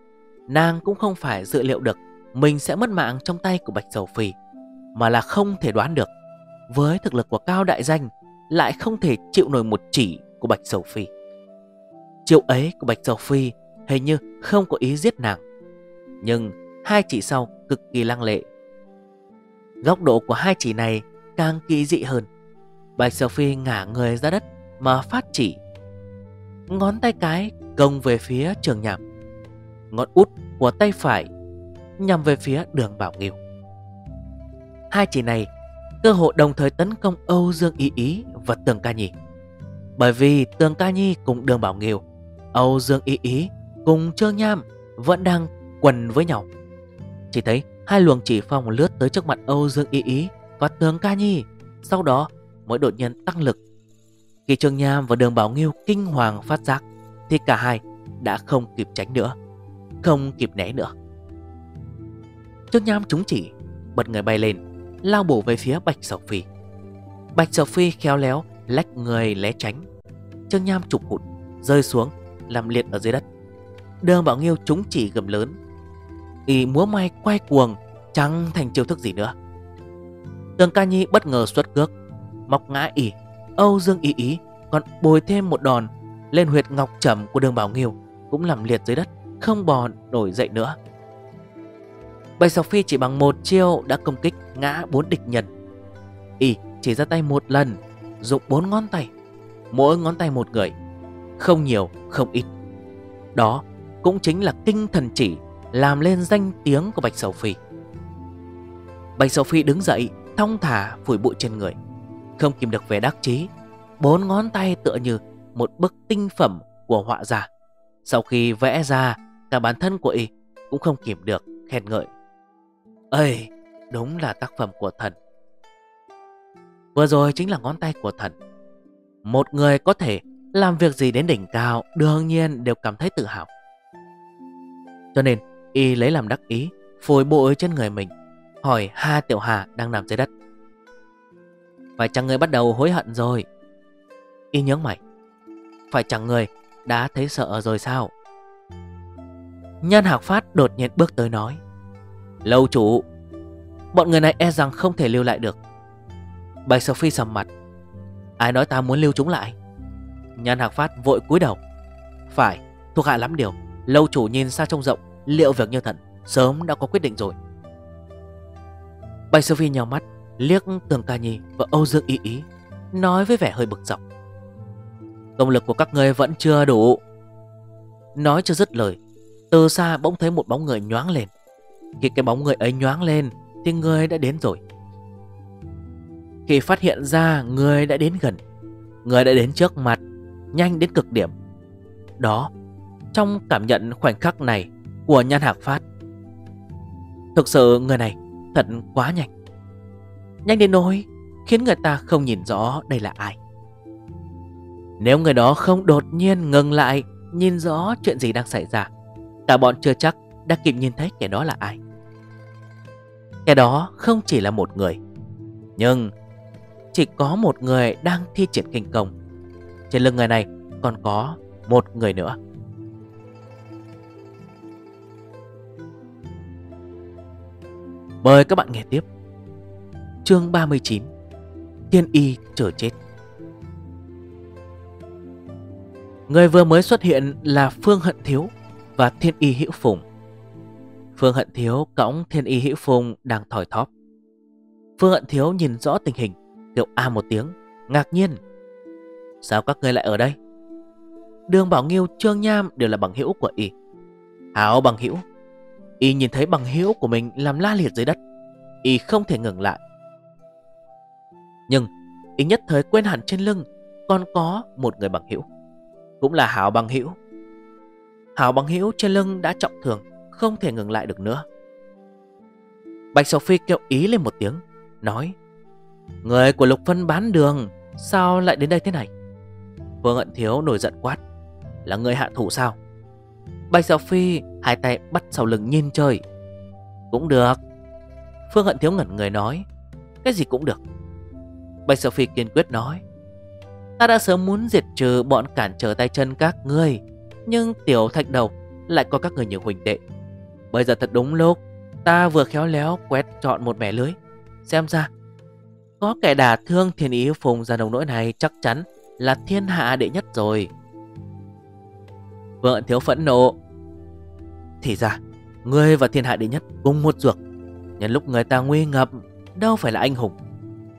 Nàng cũng không phải dự liệu được Mình sẽ mất mạng trong tay của Bạch Sầu Phi mà là không thể đoán được. Với thực lực của Cao Đại Danh, Lại không thể chịu nổi một chỉ của Bạch Sầu Phi. Chiều ấy của Bạch Sầu Phi Hình như không có ý giết nàng, Nhưng hai chỉ sau cực kỳ lăng lệ. Góc độ của hai chỉ này càng kỳ dị hơn. Bạch Sầu Phi ngả người ra đất Mà phát chỉ. Ngón tay cái công về phía trường nhạc. Ngón út của tay phải Nhằm về phía đường Bảo Nghiêu. Hai chỉ này cơ hội đồng thời tấn công Âu Dương Ý Ý và Tường Ca Nhi. Bởi vì Tường Ca Nhi cùng Đường Bảo Nghiêu, Âu Dương Ý Ý cùng Trương Nham vẫn đang quần với nhau. Chỉ thấy hai luồng chỉ phong lướt tới trước mặt Âu Dương Ý Ý và Tường Ca Nhi, sau đó mới đột nhiên tăng lực. Khi Trương Nham và Đường Bảo Nghiêu kinh hoàng phát giác thì cả hai đã không kịp tránh nữa, không kịp né nữa. Trương Nham trúng chỉ, bật người bay lên Lao bổ về phía Bạch Sầu Phi. Bạch Sầu Phi khéo léo Lách người lé tránh Trương Nham trục hụt, Rơi xuống, làm liệt ở dưới đất. Đường Bảo Nghiêu chúng chỉ gầm lớn Y múa may quay cuồng, Chẳng thành chiêu thức gì nữa. Tường ca nhi bất ngờ xuất cước Mọc ngã ỉ Âu Dương ý ý Còn bồi thêm một đòn Lên huyệt ngọc trầm của đường Bảo Nghiêu, Cũng làm liệt dưới đất, Không bò nổi dậy nữa. Bạch Sọc Phi chỉ bằng một chiêu đã công kích ngã bốn địch nhân Y chỉ ra tay một lần, Dùng bốn ngón tay. Mỗi ngón tay một người, Không nhiều, không ít. Đó cũng chính là kinh thần chỉ Làm lên danh tiếng của Bạch Sầu Phi. Bạch Sầu Phi đứng dậy, Thong thả phủi bụi trên người. Không kìm được vẻ đắc chí, Bốn ngón tay tựa như một bức tinh phẩm của họa giả Sau khi vẽ ra, Cả bản thân của y cũng không kìm được khen ngợi. Ây, đúng là tác phẩm của thần. Vừa rồi chính là ngón tay của thần. Một người có thể làm việc gì đến đỉnh cao Đương nhiên đều cảm thấy tự hào. Cho nên y lấy làm đắc ý Phối bội trên người mình Hỏi Ha Tiểu Hà đang nằm dưới đất. Phải chẳng người bắt đầu hối hận rồi? Y nhớ mày. Phải chẳng người đã thấy sợ rồi sao? Nhân Hạc Phát đột nhiên bước tới nói. Lâu chủ Bọn người này e rằng không thể lưu lại được. Bạch Sophie sầm mặt. Ai nói ta muốn lưu chúng lại? Nhân Hạc Phát vội cúi đầu. Phải, thuộc hạ lắm điều. Lâu chủ nhìn xa trông rộng, Liệu việc như thần Sớm đã có quyết định rồi. Bạch Sophie nhau mắt, Liếc Tường Ca Nhi và Âu Dương Y Ý, Nói với vẻ hơi bực dọc. Công lực của các ngươi vẫn chưa đủ. Nói chưa dứt lời, Từ xa bỗng thấy một bóng người nhoáng lên. Khi cái bóng người ấy nhoáng lên, Thì người đã đến rồi. Khi phát hiện ra người đã đến gần, Người đã đến trước mặt, Nhanh đến cực điểm. Đó, Trong cảm nhận khoảnh khắc này Của nhan hạc phát. Thực sự người này thật quá nhanh. Nhanh đến nỗi Khiến người ta không nhìn rõ đây là ai. Nếu người đó không đột nhiên ngừng lại, Nhìn rõ chuyện gì đang xảy ra Cả bọn chưa chắc đã kịp nhìn thấy kẻ đó là ai? Kẻ đó không chỉ là một người, Nhưng chỉ có một người đang thi triển kinh công. Trên lưng người này còn có một người nữa. Mời các bạn nghe tiếp. Chương 39 Thiên y chờ chết. Người vừa mới xuất hiện là Phương Hận Thiếu và Thiên Y Hữu Phùng. Phương Hận Thiếu cõng Thiên Y Hữu Phùng đang thỏi thóp. Phương Hận Thiếu nhìn rõ tình hình, kêu a một tiếng, ngạc nhiên. Sao các người lại ở đây? Đường Bảo Nghiêu, Trương Nham đều là bằng hữu của Y. Hảo bằng hữu. Y nhìn thấy bằng hữu của mình làm la liệt dưới đất. Y không thể ngừng lại. Nhưng Y nhất thời quên hẳn trên lưng còn có một người bằng hữu cũng là Hảo bằng hữu. Hảo bằng hữu trên lưng đã trọng thương, không thể ngừng lại được nữa. Bạch Sophie kêu ý lên một tiếng, nói Người của Lục Phân bán đường, sao lại đến đây thế này? Vương Ận Thiếu nổi giận quát, là người hạ thủ sao? Bạch Sophie hai tay bắt sau lưng nhìn chơi. Cũng được. Phương Hận Thiếu ngẩn người nói, cái gì cũng được. Bạch Sophie kiên quyết nói, Ta đã sớm muốn diệt trừ bọn cản trở tay chân các ngươi Nhưng tiểu thạch đầu lại có các người như huỳnh đệ Bây giờ thật đúng lúc, Ta vừa khéo léo quét chọn một mẻ lưới. Xem ra, Có kẻ đả thương thiên ý phùng ra đồng nỗi này Chắc chắn là thiên hạ đệ nhất rồi. Vợ thiếu phẫn nộ. Thì ra, Ngươi và thiên hạ đệ nhất cùng một ruột. Nhân lúc người ta nguy ngập, Đâu phải là anh hùng.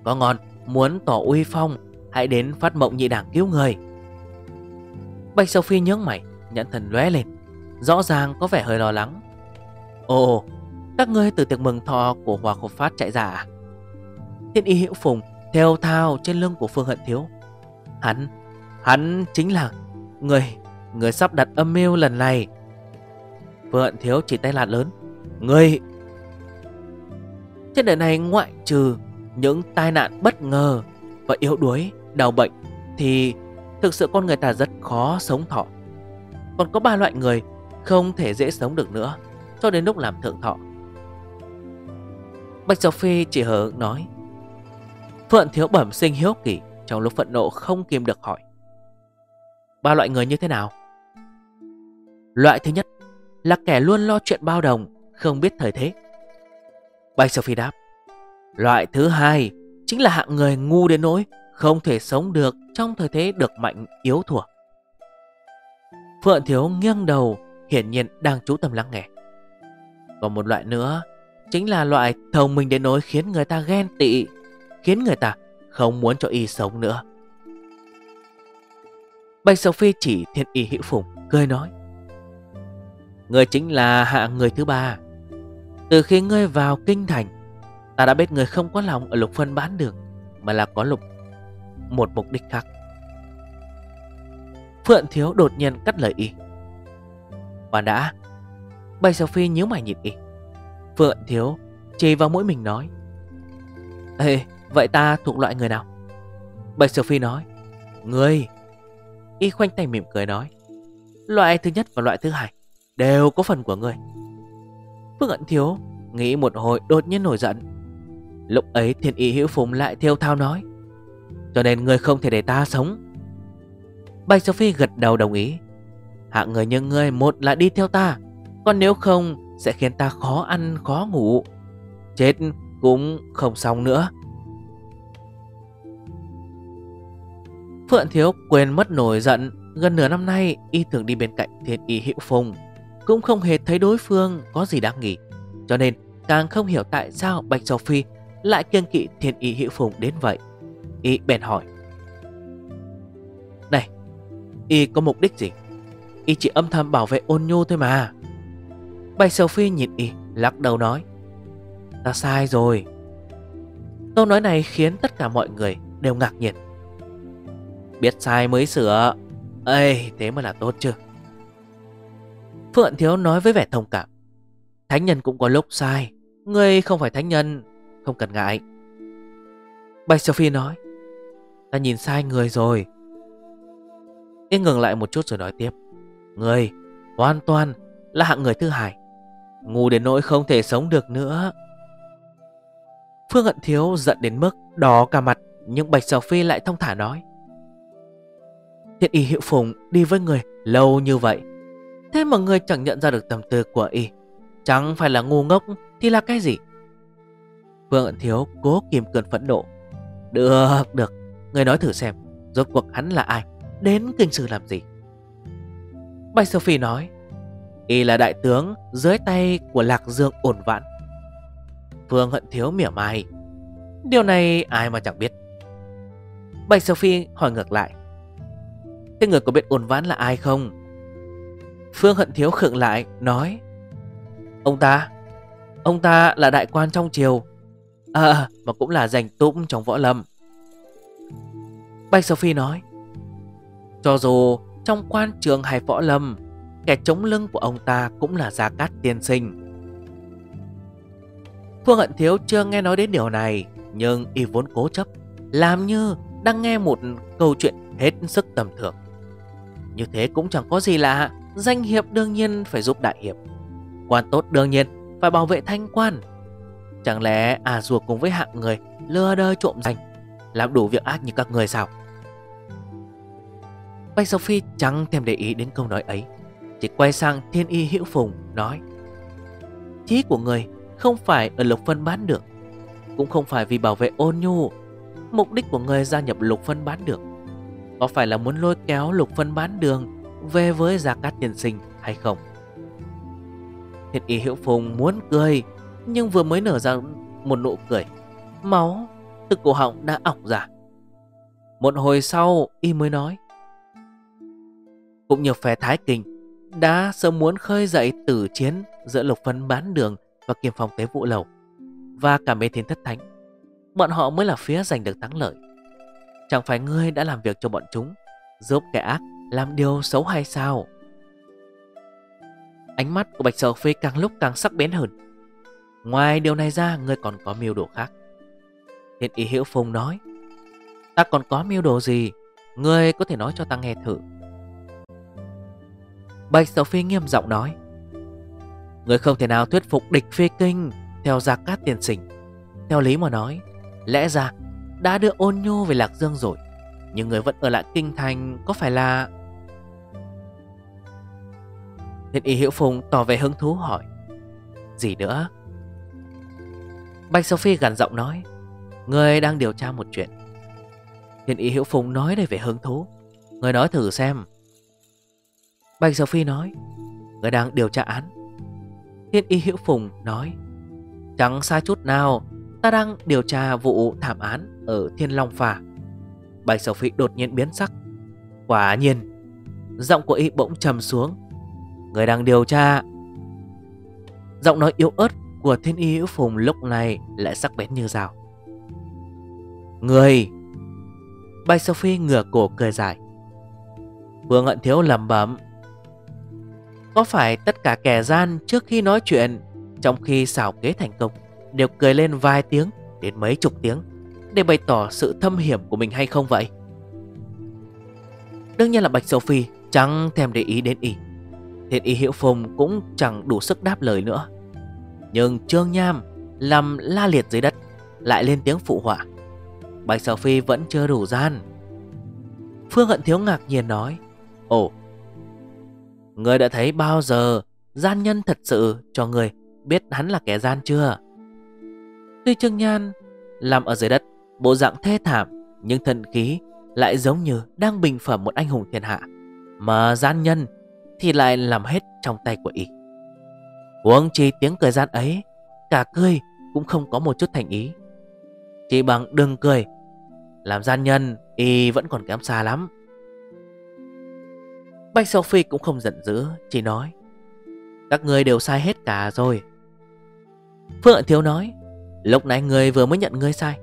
Có ngon, muốn tỏ uy phong, Hãy đến phát mộng nhị đảng cứu người. Bạch Sophie nhớ mày, Nhãn thần lóe lên. Rõ ràng có vẻ hơi lo lắng. Ồ, Các ngươi từ tiệc mừng thọ của Hòa Khổ Phát chạy ra à? Thiên y hữu phùng Theo thao trên lưng của Phương Hận Thiếu. Hắn Hắn chính là Người Người sắp đặt âm mưu lần này. Phương Hận Thiếu chỉ tay lạt lớn Người Trên đời này ngoại trừ Những tai nạn bất ngờ Và yếu đuối, đau bệnh thì thực sự con người ta rất khó sống thọ. Còn có ba loại người không thể dễ sống được nữa cho đến lúc làm thượng thọ. Bạch Sọc Phi chỉ hờ nói Phượng thiếu bẩm sinh hiếu kỳ Trong lúc phận nộ không kìm được hỏi Ba loại người như thế nào? Loại thứ nhất Là kẻ luôn lo chuyện bao đồng Không biết thời thế Bạch Sophie đáp Loại thứ hai Chính là hạng người ngu đến nỗi không thể sống được trong thời thế được mạnh yếu thua. Phượng Thiếu nghiêng đầu, hiển nhiên đang chú tâm lắng nghe. Còn một loại nữa, chính là loại thông minh đến nỗi khiến người ta ghen tị, khiến người ta không muốn cho y sống nữa. Bạch sầu phi chỉ thiên y hữu phùng, cười nói. Người chính là hạ người thứ ba. Từ khi ngươi vào kinh thành, ta đã biết người không có lòng ở lục phân bán được mà là có lục một mục đích khác Phượng Thiếu đột nhiên cắt lời y Và đã Bạch Sophie nhíu mày nhìn y Phượng Thiếu, chỉ vào mũi mình nói. Ê, vậy ta thuộc loại người nào? Bạch Sophie nói. Người. Y khoanh tay mỉm cười nói. Loại thứ nhất và loại thứ hai Đều có phần của người. Phượng Ẩn Thiếu Nghĩ một hồi đột nhiên nổi giận. Lúc ấy thiên y hữu phùng lại theo thao nói. Cho nên người không thể để ta sống. Bạch Sophie gật đầu đồng ý. Hạng người như ngươi một là đi theo ta. Còn nếu không, sẽ khiến ta khó ăn, khó ngủ. Chết cũng không xong nữa. Phượng Thiếu quên mất nổi giận. Gần nửa năm nay, y thường đi bên cạnh thiên y hiệu phùng Cũng không hề thấy đối phương có gì đáng nghỉ Cho nên, càng không hiểu tại sao Bạch Sophie lại kiêng kỵ thiên y hiệu phùng đến vậy. Y bèn hỏi. Này, Y có mục đích gì? Y chỉ âm thầm bảo vệ ôn nhu thôi mà. Bạch Sophie nhìn Y lắc đầu nói, Ta sai rồi. Câu nói này khiến tất cả mọi người đều ngạc nhiên. Biết sai mới sửa. Ê, thế mới là tốt chứ. Phượng Thiếu nói với vẻ thông cảm, Thánh nhân cũng có lúc sai Ngươi không phải thánh nhân, Không cần ngại. Bạch Sophie nói, Ta nhìn sai người rồi. Yên ngừng lại một chút rồi nói tiếp, Người hoàn toàn là hạng người thứ hai. Ngu đến nỗi không thể sống được nữa. Phương Hận Thiếu giận đến mức đỏ cả mặt Nhưng Bạch Sophie lại thông thả nói. Thiện y hiệu phùng đi với người lâu như vậy Thế mà người chẳng nhận ra được tâm tư của y. Chẳng phải là ngu ngốc thì là cái gì? Phương Hận Thiếu cố kìm cơn phẫn nộ. Được, được Người nói thử xem Rốt cuộc hắn là ai Đến kinh sư làm gì? Bạch Sophie nói. Y là đại tướng dưới tay của Lạc Dương ổn vãn Phương Hận Thiếu mỉa mai. Điều này ai mà chẳng biết. Bạch Sophie hỏi ngược lại. Thế người có biết ổn vãn là ai không? Phương Hận Thiếu khựng lại, Nói. Ông ta Ông ta là đại quan trong triều. À mà cũng là giành tụng trong võ lâm. Bạch Sophie nói. Cho dù trong quan trường hay võ lâm Kẻ chống lưng của ông ta cũng là Gia Cát tiên sinh. Phương Hận Thiếu chưa nghe nói đến điều này, Nhưng y vốn cố chấp, Làm như đang nghe một câu chuyện hết sức tầm thường. Như thế cũng chẳng có gì lạ, Danh hiệp đương nhiên phải giúp đại hiệp. Quan tốt đương nhiên phải bảo vệ thanh quan. Chẳng lẽ à rùa cùng với hạng người Lừa đơ trộm danh Làm đủ việc ác như các người sao? Bạch Sophie chẳng thèm để ý đến câu nói ấy. Chỉ quay sang thiên y hữu phùng, nói, Chí của người không phải ở lục phân bán được, Cũng không phải vì bảo vệ ôn nhu. Mục đích của người gia nhập lục phân bán được, có phải là muốn lôi kéo lục phân bán đường Về với Gia Cát nhân Sinh hay không? Thiên y hữu phùng muốn cười, Nhưng vừa mới nở ra một nụ cười, Máu từ cổ họng đã ỏng ra. Một hồi sau, y mới nói, Cũng như phè Thái Kinh đã sớm muốn khơi dậy tử chiến Giữa lục phân bán đường Và kiềm phòng tế vụ lầu Và cả mê thiên thất thánh. Bọn họ mới là phía giành được thắng lợi. Chẳng phải ngươi đã làm việc cho bọn chúng, Giúp kẻ ác làm điều xấu hay sao? Ánh mắt của Bạch Sở Phi càng lúc càng sắc bén hơn. Ngoài điều này ra, Ngươi còn có mưu đồ khác. Thiện ý hiểu phùng nói, Ta còn có mưu đồ gì? Ngươi có thể nói cho ta nghe thử. Bạch Sở Phi nghiêm giọng nói. Người không thể nào thuyết phục địch phê kinh Theo gia cát tiền sinh. Theo lý mà nói, Lẽ ra đã đưa ôn nhu về Lạc Dương rồi, Nhưng người vẫn ở lại kinh thành Có phải là Thiên y Hiệu Phùng tỏ vẻ hứng thú hỏi. Gì nữa? Bạch Sophie gần giọng nói. Người đang điều tra một chuyện. Thiên y Hiệu Phùng nói đây vẻ hứng thú. Người nói thử xem. Bạch Sophie nói, Người đang điều tra án. Thiên y Hiễu Phùng nói, Chẳng sai chút nào, Ta đang điều tra vụ thảm án ở Thiên Long Phà. Bạch Sầu Phi đột nhiên biến sắc. Quả nhiên, Giọng của y bỗng trầm xuống. Người đang điều tra. Giọng nói yếu ớt của thiên y hữu phùng lúc này lại sắc bén như rào Người! Bạch Sophie ngửa cổ cười dài. Vương Hận Thiếu lầm bẩm có phải tất cả kẻ gian trước khi nói chuyện, Trong khi xảo kế thành công, Đều cười lên vài tiếng đến mấy chục tiếng Để bày tỏ sự thâm hiểm của mình hay không vậy? Đương nhiên là Bạch Sầu Phi chẳng thèm để ý đến y. Thiện y hiệu phùng cũng chẳng đủ sức đáp lời nữa. Nhưng Trương Nham làm la liệt dưới đất, Lại lên tiếng phụ họa. Bạch Sầu Phi vẫn chưa đủ gian. Phương Hận Thiếu ngạc nhiên nói, Ồ Ngươi đã thấy bao giờ Gian nhân thật sự cho người Biết hắn là kẻ gian chưa? Tuy Trương Nhan Làm ở dưới đất, Bộ dạng thê thảm, Nhưng thần khí lại giống như Đang bình phẩm một anh hùng thiên hạ. Mà gian nhân Thì lại làm hết trong tay của y. Huống chi tiếng cười gian ấy, Cả cười cũng không có một chút thành ý. Chỉ bằng đừng cười, Làm gian nhân Y vẫn còn kém xa lắm. Bạch Sophie cũng không giận dữ Chỉ nói Các người đều sai hết cả rồi. Phương Ẩn Thiếu nói Lúc nãy người vừa mới nhận người sai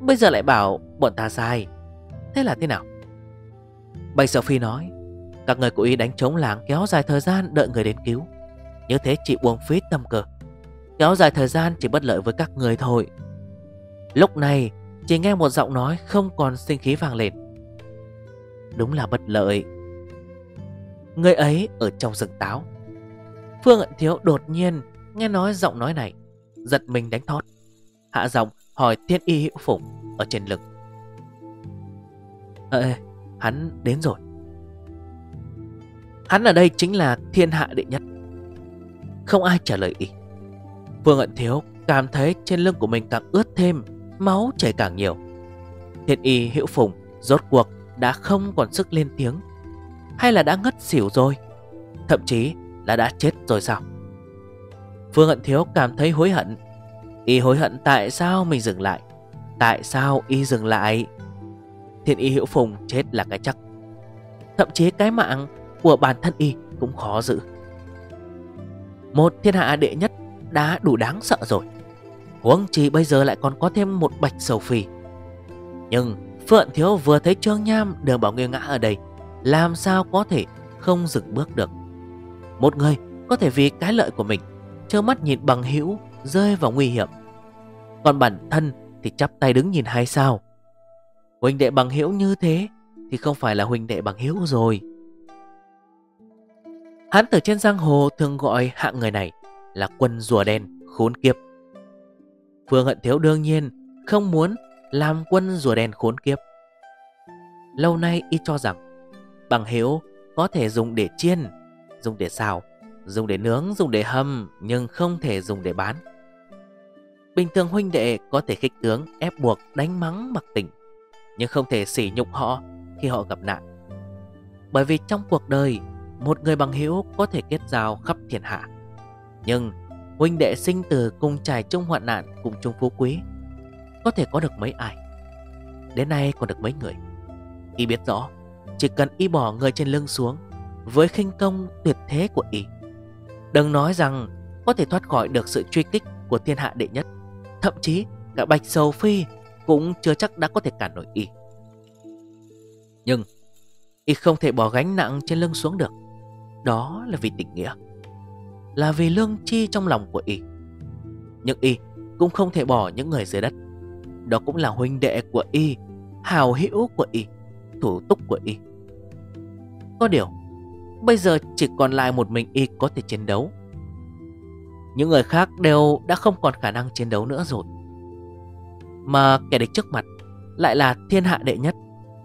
Bây giờ lại bảo bọn ta sai. Thế là thế nào? Bạch Sophie nói Các người cố ý đánh trống làng kéo dài thời gian đợi người đến cứu. Như thế chỉ buông phí tâm cờ, Kéo dài thời gian chỉ bất lợi với các người thôi. Lúc này Chỉ nghe một giọng nói không còn sinh khí vàng lên. Đúng là bất lợi. Người ấy ở trong rừng táo. Phương Ẩn Thiếu đột nhiên Nghe nói giọng nói này Giật mình đánh thót. Hạ giọng hỏi thiên y hữu phủng Ở trên lưng. Ê, hắn đến rồi. Hắn ở đây chính là thiên hạ đệ nhất. Không ai trả lời y Phương Ẩn Thiếu cảm thấy trên lưng của mình càng ướt thêm Máu chảy càng nhiều. Thiên y hữu phùng rốt cuộc đã không còn sức lên tiếng. Hay là đã ngất xỉu rồi? Thậm chí là đã chết rồi sao? Phương Hận Thiếu cảm thấy hối hận. Y hối hận tại sao mình dừng lại? Tại sao Y dừng lại? Thiên Y Hữu Phùng chết là cái chắc. Thậm chí cái mạng của bản thân Y cũng khó giữ. Một thiên hạ đệ nhất đã đủ đáng sợ rồi. Huống chi bây giờ lại còn có thêm một bạch sầu phi. Nhưng Phượng Thiếu vừa thấy Trương Nham đường bảo nghiêng ngã ở đây làm sao có thể không dừng bước được Một người có thể vì cái lợi của mình, Trơ mắt nhìn bằng hữu rơi vào nguy hiểm Còn bản thân thì chắp tay đứng nhìn hay sao Huỳnh đệ bằng hữu như thế Thì không phải là huỳnh đệ bằng hữu rồi Hắn từ trên giang hồ thường gọi hạng người này là quân rùa đen, khốn kiếp. Phương Hận Thiếu đương nhiên không muốn làm quân rùa đen khốn kiếp. Lâu nay y cho rằng bằng hữu có thể dùng để chiên, dùng để xào, dùng để nướng, dùng để hầm nhưng không thể dùng để bán. Bình thường huynh đệ có thể khích tướng, ép buộc, đánh mắng mặc tỉnh nhưng không thể sỉ nhục họ khi họ gặp nạn. Bởi vì trong cuộc đời, một người bằng hữu có thể kết giao khắp thiên hạ. Nhưng huynh đệ sinh từ cùng trải chung hoạn nạn cùng chung phú quý Có thể có được mấy ai Đến nay còn được mấy người Y biết rõ chỉ cần y bỏ người trên lưng xuống, Với khinh công tuyệt thế của y. Đừng nói rằng Có thể thoát khỏi được sự truy kích của thiên hạ đệ nhất. Thậm chí, cả Bạch Sầu Phi Cũng chưa chắc đã có thể cản nổi y. Nhưng, Y không thể bỏ gánh nặng trên lưng xuống được. Đó là vì tình nghĩa, là vì lương chi trong lòng của y. Nhưng y cũng không thể bỏ những người dưới đất. Đó cũng là huynh đệ của y, Hào hữu của y. Thủ túc của y. Có điều, Bây giờ chỉ còn lại một mình y có thể chiến đấu. Những người khác đều đã không còn khả năng chiến đấu nữa rồi. Mà kẻ địch trước mặt Lại là thiên hạ đệ nhất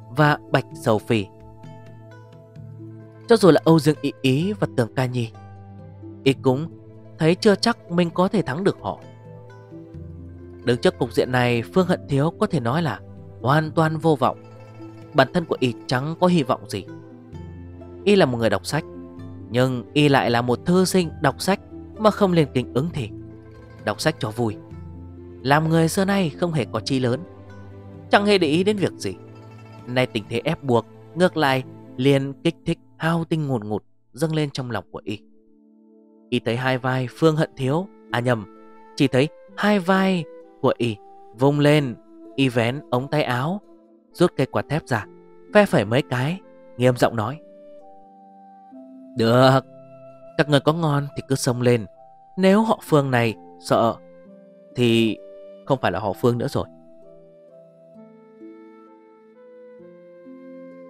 Và Bạch Sầu Phì. Cho dù là Âu Dương Ý Ý và Tường Ca Nhi, Y cũng thấy chưa chắc mình có thể thắng được họ. Đứng trước cục diện này, Phương Hận Thiếu có thể nói là hoàn toàn vô vọng. Bản thân của Y chẳng có hy vọng gì. Y là một người đọc sách, Nhưng Y lại là một thư sinh đọc sách Mà không liên kính ứng thì Đọc sách cho vui. Làm người xưa nay không hề có chi lớn. Chẳng hề để ý đến việc gì. Nay tình thế ép buộc, Ngược lại liền kích thích hao tinh ngùn ngụt Dâng lên trong lòng của Y. Y thấy hai vai Phương Hận Thiếu À nhầm, Chỉ thấy hai vai của Y Vung lên, Y vén ống tay áo Rút cây quạt thép ra, Phe phẩy mấy cái, Nghiêm giọng nói. Được, Các người có ngon thì cứ xông lên, Nếu họ Phương này sợ Thì không phải là họ Phương nữa rồi.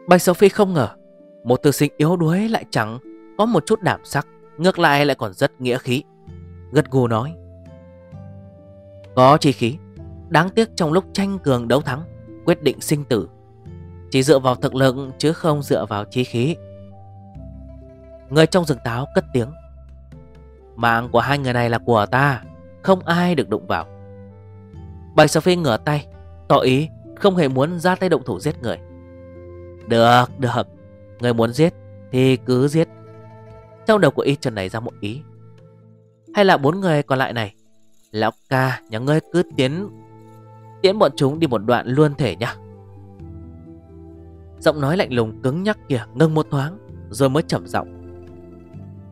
Bạch Sophie không ngờ, Một tư sinh yếu đuối lại chẳng Có một chút đảm sắc, Ngược lại lại còn rất nghĩa khí. Gật gù nói, Có chi khí, Đáng tiếc trong lúc tranh cường đấu thắng Quyết định sinh tử. Chỉ dựa vào thực lực chứ không dựa vào chi khí. Người trong rừng táo cất tiếng. Mạng của hai người này là của ta Không ai được đụng vào. Bạch Sophie ngửa tay Tỏ ý không hề muốn ra tay động thủ giết người. Được, được Người muốn giết thì cứ giết. Trong đầu của y trần này ra một ý. Hay là bốn người còn lại này? Lão ca nhà ngươi cứ tiến Tiễn bọn chúng đi một đoạn luôn thể nhá. Giọng nói lạnh lùng cứng nhắc kìa ngưng một thoáng, Rồi mới chậm giọng.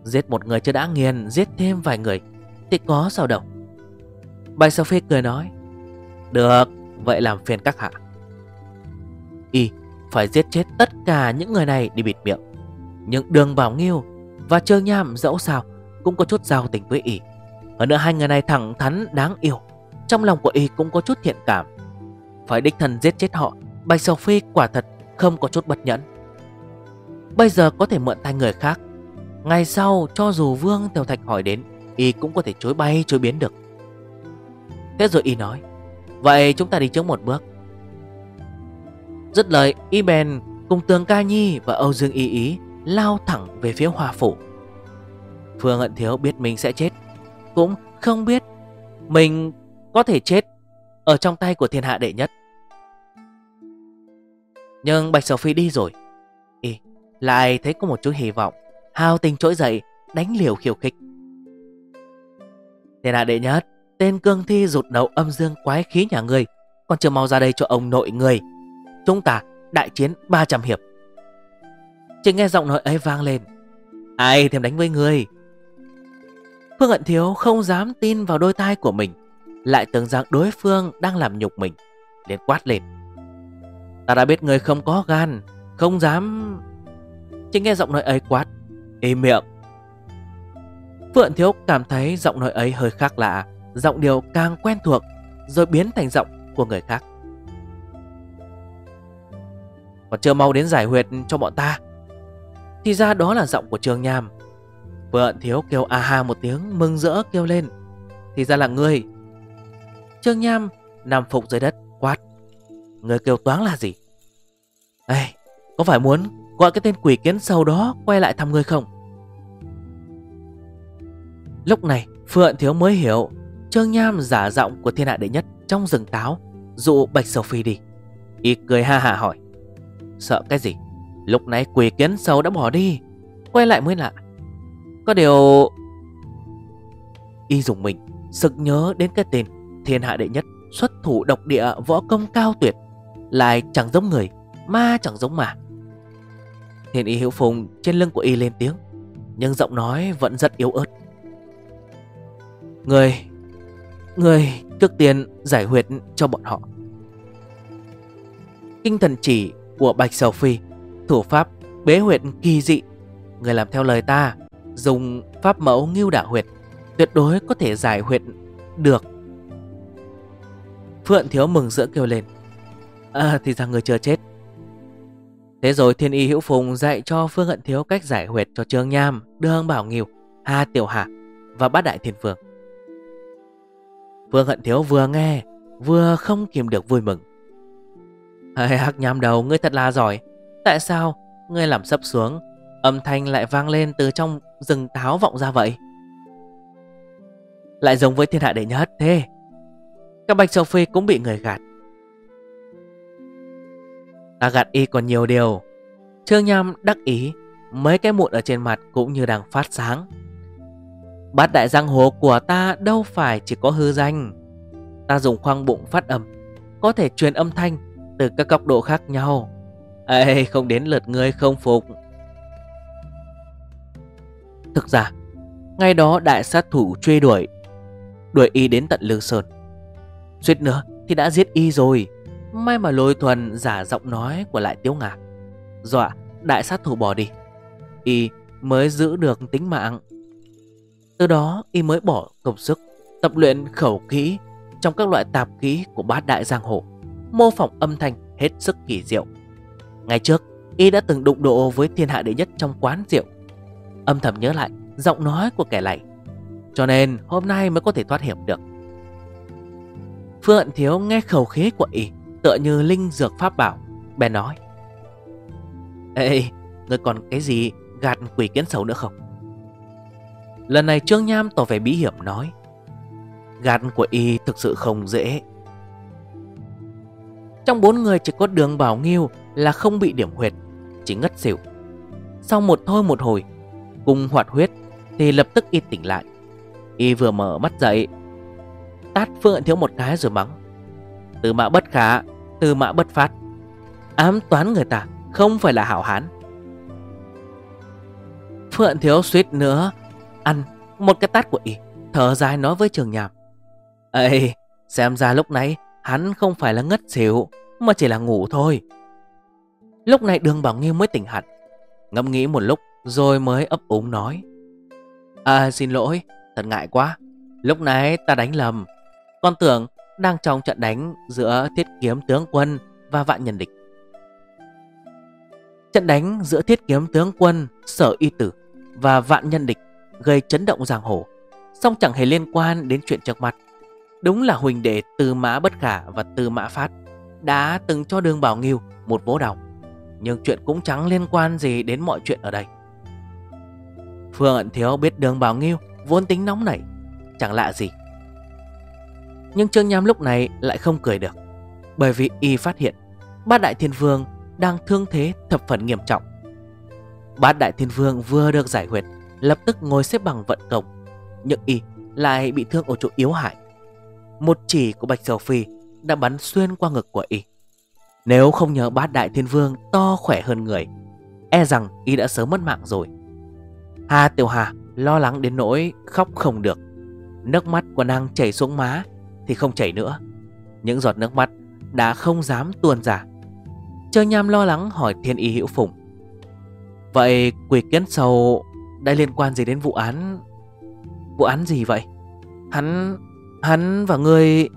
Giết một người chưa đã nghiền, Giết thêm vài người, Thì có sao đâu. Bạch phê cười nói, Được, Vậy làm phiền các hạ. Y, phải giết chết tất cả những người này đi bịt miệng. Nhưng đường Bảo Nghiêu Và Trương Nham dẫu sao Cũng có chút giao tình với Y. Hơn nữa hai người này thẳng thắn, đáng yêu. Trong lòng của Y cũng có chút thiện cảm. Phải đích thần giết chết họ Bạch phi quả thật không có chút bất nhẫn. Bây giờ có thể mượn tay người khác. Ngày sau, cho dù Vương Tiểu Thạch hỏi đến, Y cũng có thể chối bay, chối biến được. Thế rồi Y nói, Vậy chúng ta đi trước một bước. Dứt lời, Y bèn cùng Tường Ca Nhi và Âu Dương Y Ý Lao thẳng về phía Hoa Phủ. Phương Hận Thiếu biết mình sẽ chết, Cũng không biết Mình có thể chết Ở trong tay của thiên hạ đệ nhất. Nhưng Bạch Sở Phi đi rồi. Y lại thấy có một chút hy vọng Hào tình trỗi dậy, Đánh liều khiêu khích. Thiên hạ đệ nhất, Tên cương thi rụt đầu âm dương quái khí nhà ngươi, Còn chưa mau ra đây cho ông nội người Chúng ta đại chiến 300 hiệp. Chỉ nghe giọng nói ấy vang lên. Ai thèm đánh với ngươi? Phương Hận Thiếu không dám tin vào đôi tai của mình. Lại tưởng rằng đối phương đang làm nhục mình, liền quát lên. Ta đã biết ngươi không có gan, Không dám. Chỉ nghe giọng nói ấy quát, Im miệng. Phượng Thiếu cảm thấy giọng nói ấy hơi khác lạ, Giọng điều càng quen thuộc, Rồi biến thành giọng của người khác. Còn chưa mau đến giải huyệt cho bọn ta. Thì ra đó là giọng của Trường Nham. Phượng Thiếu kêu a ha một tiếng, Mừng rỡ kêu lên. Thì ra là ngươi Trương Nham nằm phục dưới đất quát. Người kêu toán là gì? Ê, có phải muốn gọi cái tên quỷ kiến sâu đó quay lại thăm ngươi không? Lúc này Phượng Thiếu mới hiểu Trương Nham giả giọng của thiên hạ đệ nhất Trong rừng táo Dụ Bạch Sầu Phi đi. Y cười ha hạ hỏi. Sợ cái gì? Lúc nãy quỷ kiến sâu đã bỏ đi Quay lại mới lạ. Có điều Y dùng mình Sực nhớ đến cái tên Thiên hạ đệ nhất, Xuất thủ độc địa, võ công cao tuyệt Lại chẳng giống người, Ma chẳng giống mà. Thiên y hiểu phùng trên lưng của y lên tiếng, Nhưng giọng nói vẫn rất yếu ớt. Người Người trước tiên giải huyệt cho bọn họ. Kinh thần chỉ của Bạch Sầu Phi, Thủ pháp bế huyệt kỳ dị. Người làm theo lời ta, Dùng pháp mẫu nghiêu đả huyệt, Tuyệt đối có thể giải huyệt được. Phượng Thiếu mừng rỡ kêu lên. À thì ra người chưa chết. Thế rồi Thiên Y Hữu Phùng dạy cho Phương Hận Thiếu cách giải huyệt cho Trương Nham, Đương Bảo Nghiêu, Hà Tiểu Hạ và Bát Đại Thiên Phương. Phương Hận Thiếu vừa nghe Vừa không kìm được vui mừng. Hãy hắc nham đầu ngươi thật là giỏi. Tại sao ngươi làm sấp xuống Âm thanh lại vang lên từ trong rừng táo vọng ra vậy? Lại giống với thiên hạ đệ nhất thế. Các bạch sầu phi cũng bị người gạt. Ta gạt y còn nhiều điều. Trương Nham đắc ý, Mấy cái mụn ở trên mặt cũng như đang phát sáng. Bát đại giang hồ của ta đâu phải chỉ có hư danh. Ta dùng khoang bụng phát âm, Có thể truyền âm thanh từ các góc độ khác nhau. Ê, không đến lượt ngươi không phục. Thực ra, Ngay đó đại sát thủ truy đuổi Đuổi y đến tận Lương Sơn. Suýt nữa thì đã giết y rồi. May mà lôi thuần giả giọng nói của lại tiếu ngạc. Dọa, đại sát thủ bỏ đi. Y mới giữ được tính mạng. Từ đó, Y mới bỏ công sức, Tập luyện khẩu kỹ Trong các loại tạp kỹ của bát đại giang hồ, Mô phỏng âm thanh hết sức kỳ diệu. Ngày trước, Y đã từng đụng độ với thiên hạ đệ nhất trong quán rượu. Âm thầm nhớ lại Giọng nói của kẻ này. Cho nên hôm nay mới có thể thoát hiểm được. Phượng Thiếu nghe khẩu khí của Y Tựa như linh dược pháp bảo. Bèn nói, Ê Người còn cái gì gạt quỷ kiến sầu nữa không? Lần này Trương Nham tỏ vẻ bí hiểm, nói, Gạt của y thực sự không dễ. Trong bốn người chỉ có đường Bảo Nghiêu Là không bị điểm huyệt, Chỉ ngất xỉu. Sau một thôi một hồi, Cùng hoạt huyết Thì lập tức y tỉnh lại. Y vừa mở mắt dậy Tát Phượng thiếu một cái rồi mắng. Từ mã bất khả, Từ mã bất phát. Ám toán người ta, không phải là hảo hán. Phượng thiếu suýt nữa, Ăn một cái tát của ý Thở dài nói với trường nhàm. Ê, xem ra lúc nãy Hắn không phải là ngất xỉu, Mà chỉ là ngủ thôi. Lúc này đường bảo nghiêu mới tỉnh hẳn, Ngẫm nghĩ một lúc rồi mới ấp úng nói. À xin lỗi, Thật ngại quá. Lúc nãy ta đánh lầm con tưởng đang trong trận đánh giữa thiết kiếm tướng quân và vạn nhân địch. Trận đánh giữa thiết kiếm tướng quân, sở y tử và vạn nhân địch gây chấn động giang hồ, song chẳng hề liên quan đến chuyện trước mặt. Đúng là huỳnh đệ Tư Mã Bất Khả và Tư Mã Phát đã từng cho đường Bảo Nghiêu một vỗ đầu. Nhưng chuyện cũng chẳng liên quan gì đến mọi chuyện ở đây. Phương ẩn thiếu biết đường Bảo Nghiêu vốn tính nóng nảy, chẳng lạ gì. Nhưng Trương Nham lúc này lại không cười được, bởi vì y phát hiện bát đại thiên vương đang thương thế thập phần nghiêm trọng. Bát đại thiên vương vừa được giải huyệt, lập tức ngồi xếp bằng vận công, nhưng y lại bị thương ở chỗ yếu hại. Một chỉ của Bạch Sầu Phi đã bắn xuyên qua ngực của y. Nếu không nhờ bát đại thiên vương to khỏe hơn người, e rằng y đã sớm mất mạng rồi. Hà Tiểu Hà lo lắng đến nỗi khóc không được. Nước mắt của nàng chảy xuống má thì không chảy nữa. Những giọt nước mắt đã không dám tuôn ra. Trơ nham lo lắng hỏi thiên y hữu phùng. Vậy quỷ kiến sầu đã liên quan gì đến vụ án? Vụ án gì vậy? Hắn... hắn và người...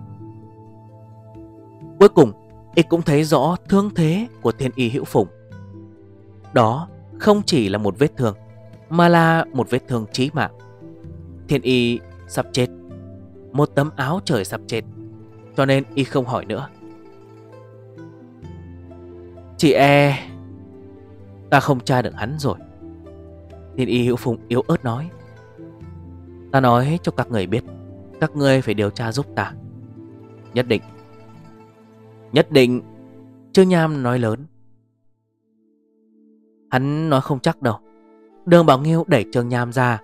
Cuối cùng, y cũng thấy rõ thương thế của thiên y hữu phùng. Đó không chỉ là một vết thương, mà là một vết thương chí mạng. Thiên y sắp chết, một tấm áo trời sắp chết, cho nên y không hỏi nữa. Chị e Ta không tra được hắn rồi. Thiên y hữu phùng yếu ớt nói Ta nói cho các người biết Các người phải điều tra giúp ta. Nhất định. Nhất định Trương Nham nói lớn. Hắn nói không chắc đâu. Đường Bảo Nghiêu đẩy Trương Nham ra.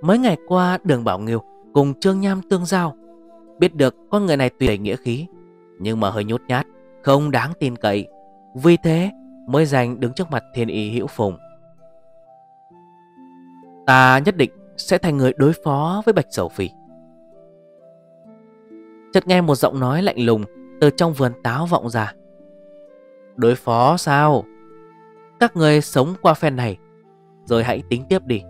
Mấy ngày qua Đường Bảo Nghiêu Cùng Trương Nham tương giao. Biết được con người này tùy đầy nghĩa khí, Nhưng mà hơi nhút nhát, Không đáng tin cậy. Vì thế mới giành đứng trước mặt thiên ý hữu phùng. Ta nhất định sẽ thành người đối phó với Bạch Sầu phỉ Chợt nghe một giọng nói lạnh lùng Từ trong vườn táo vọng ra. Đối phó sao? Các người sống qua phen này, Rồi hãy tính tiếp đi.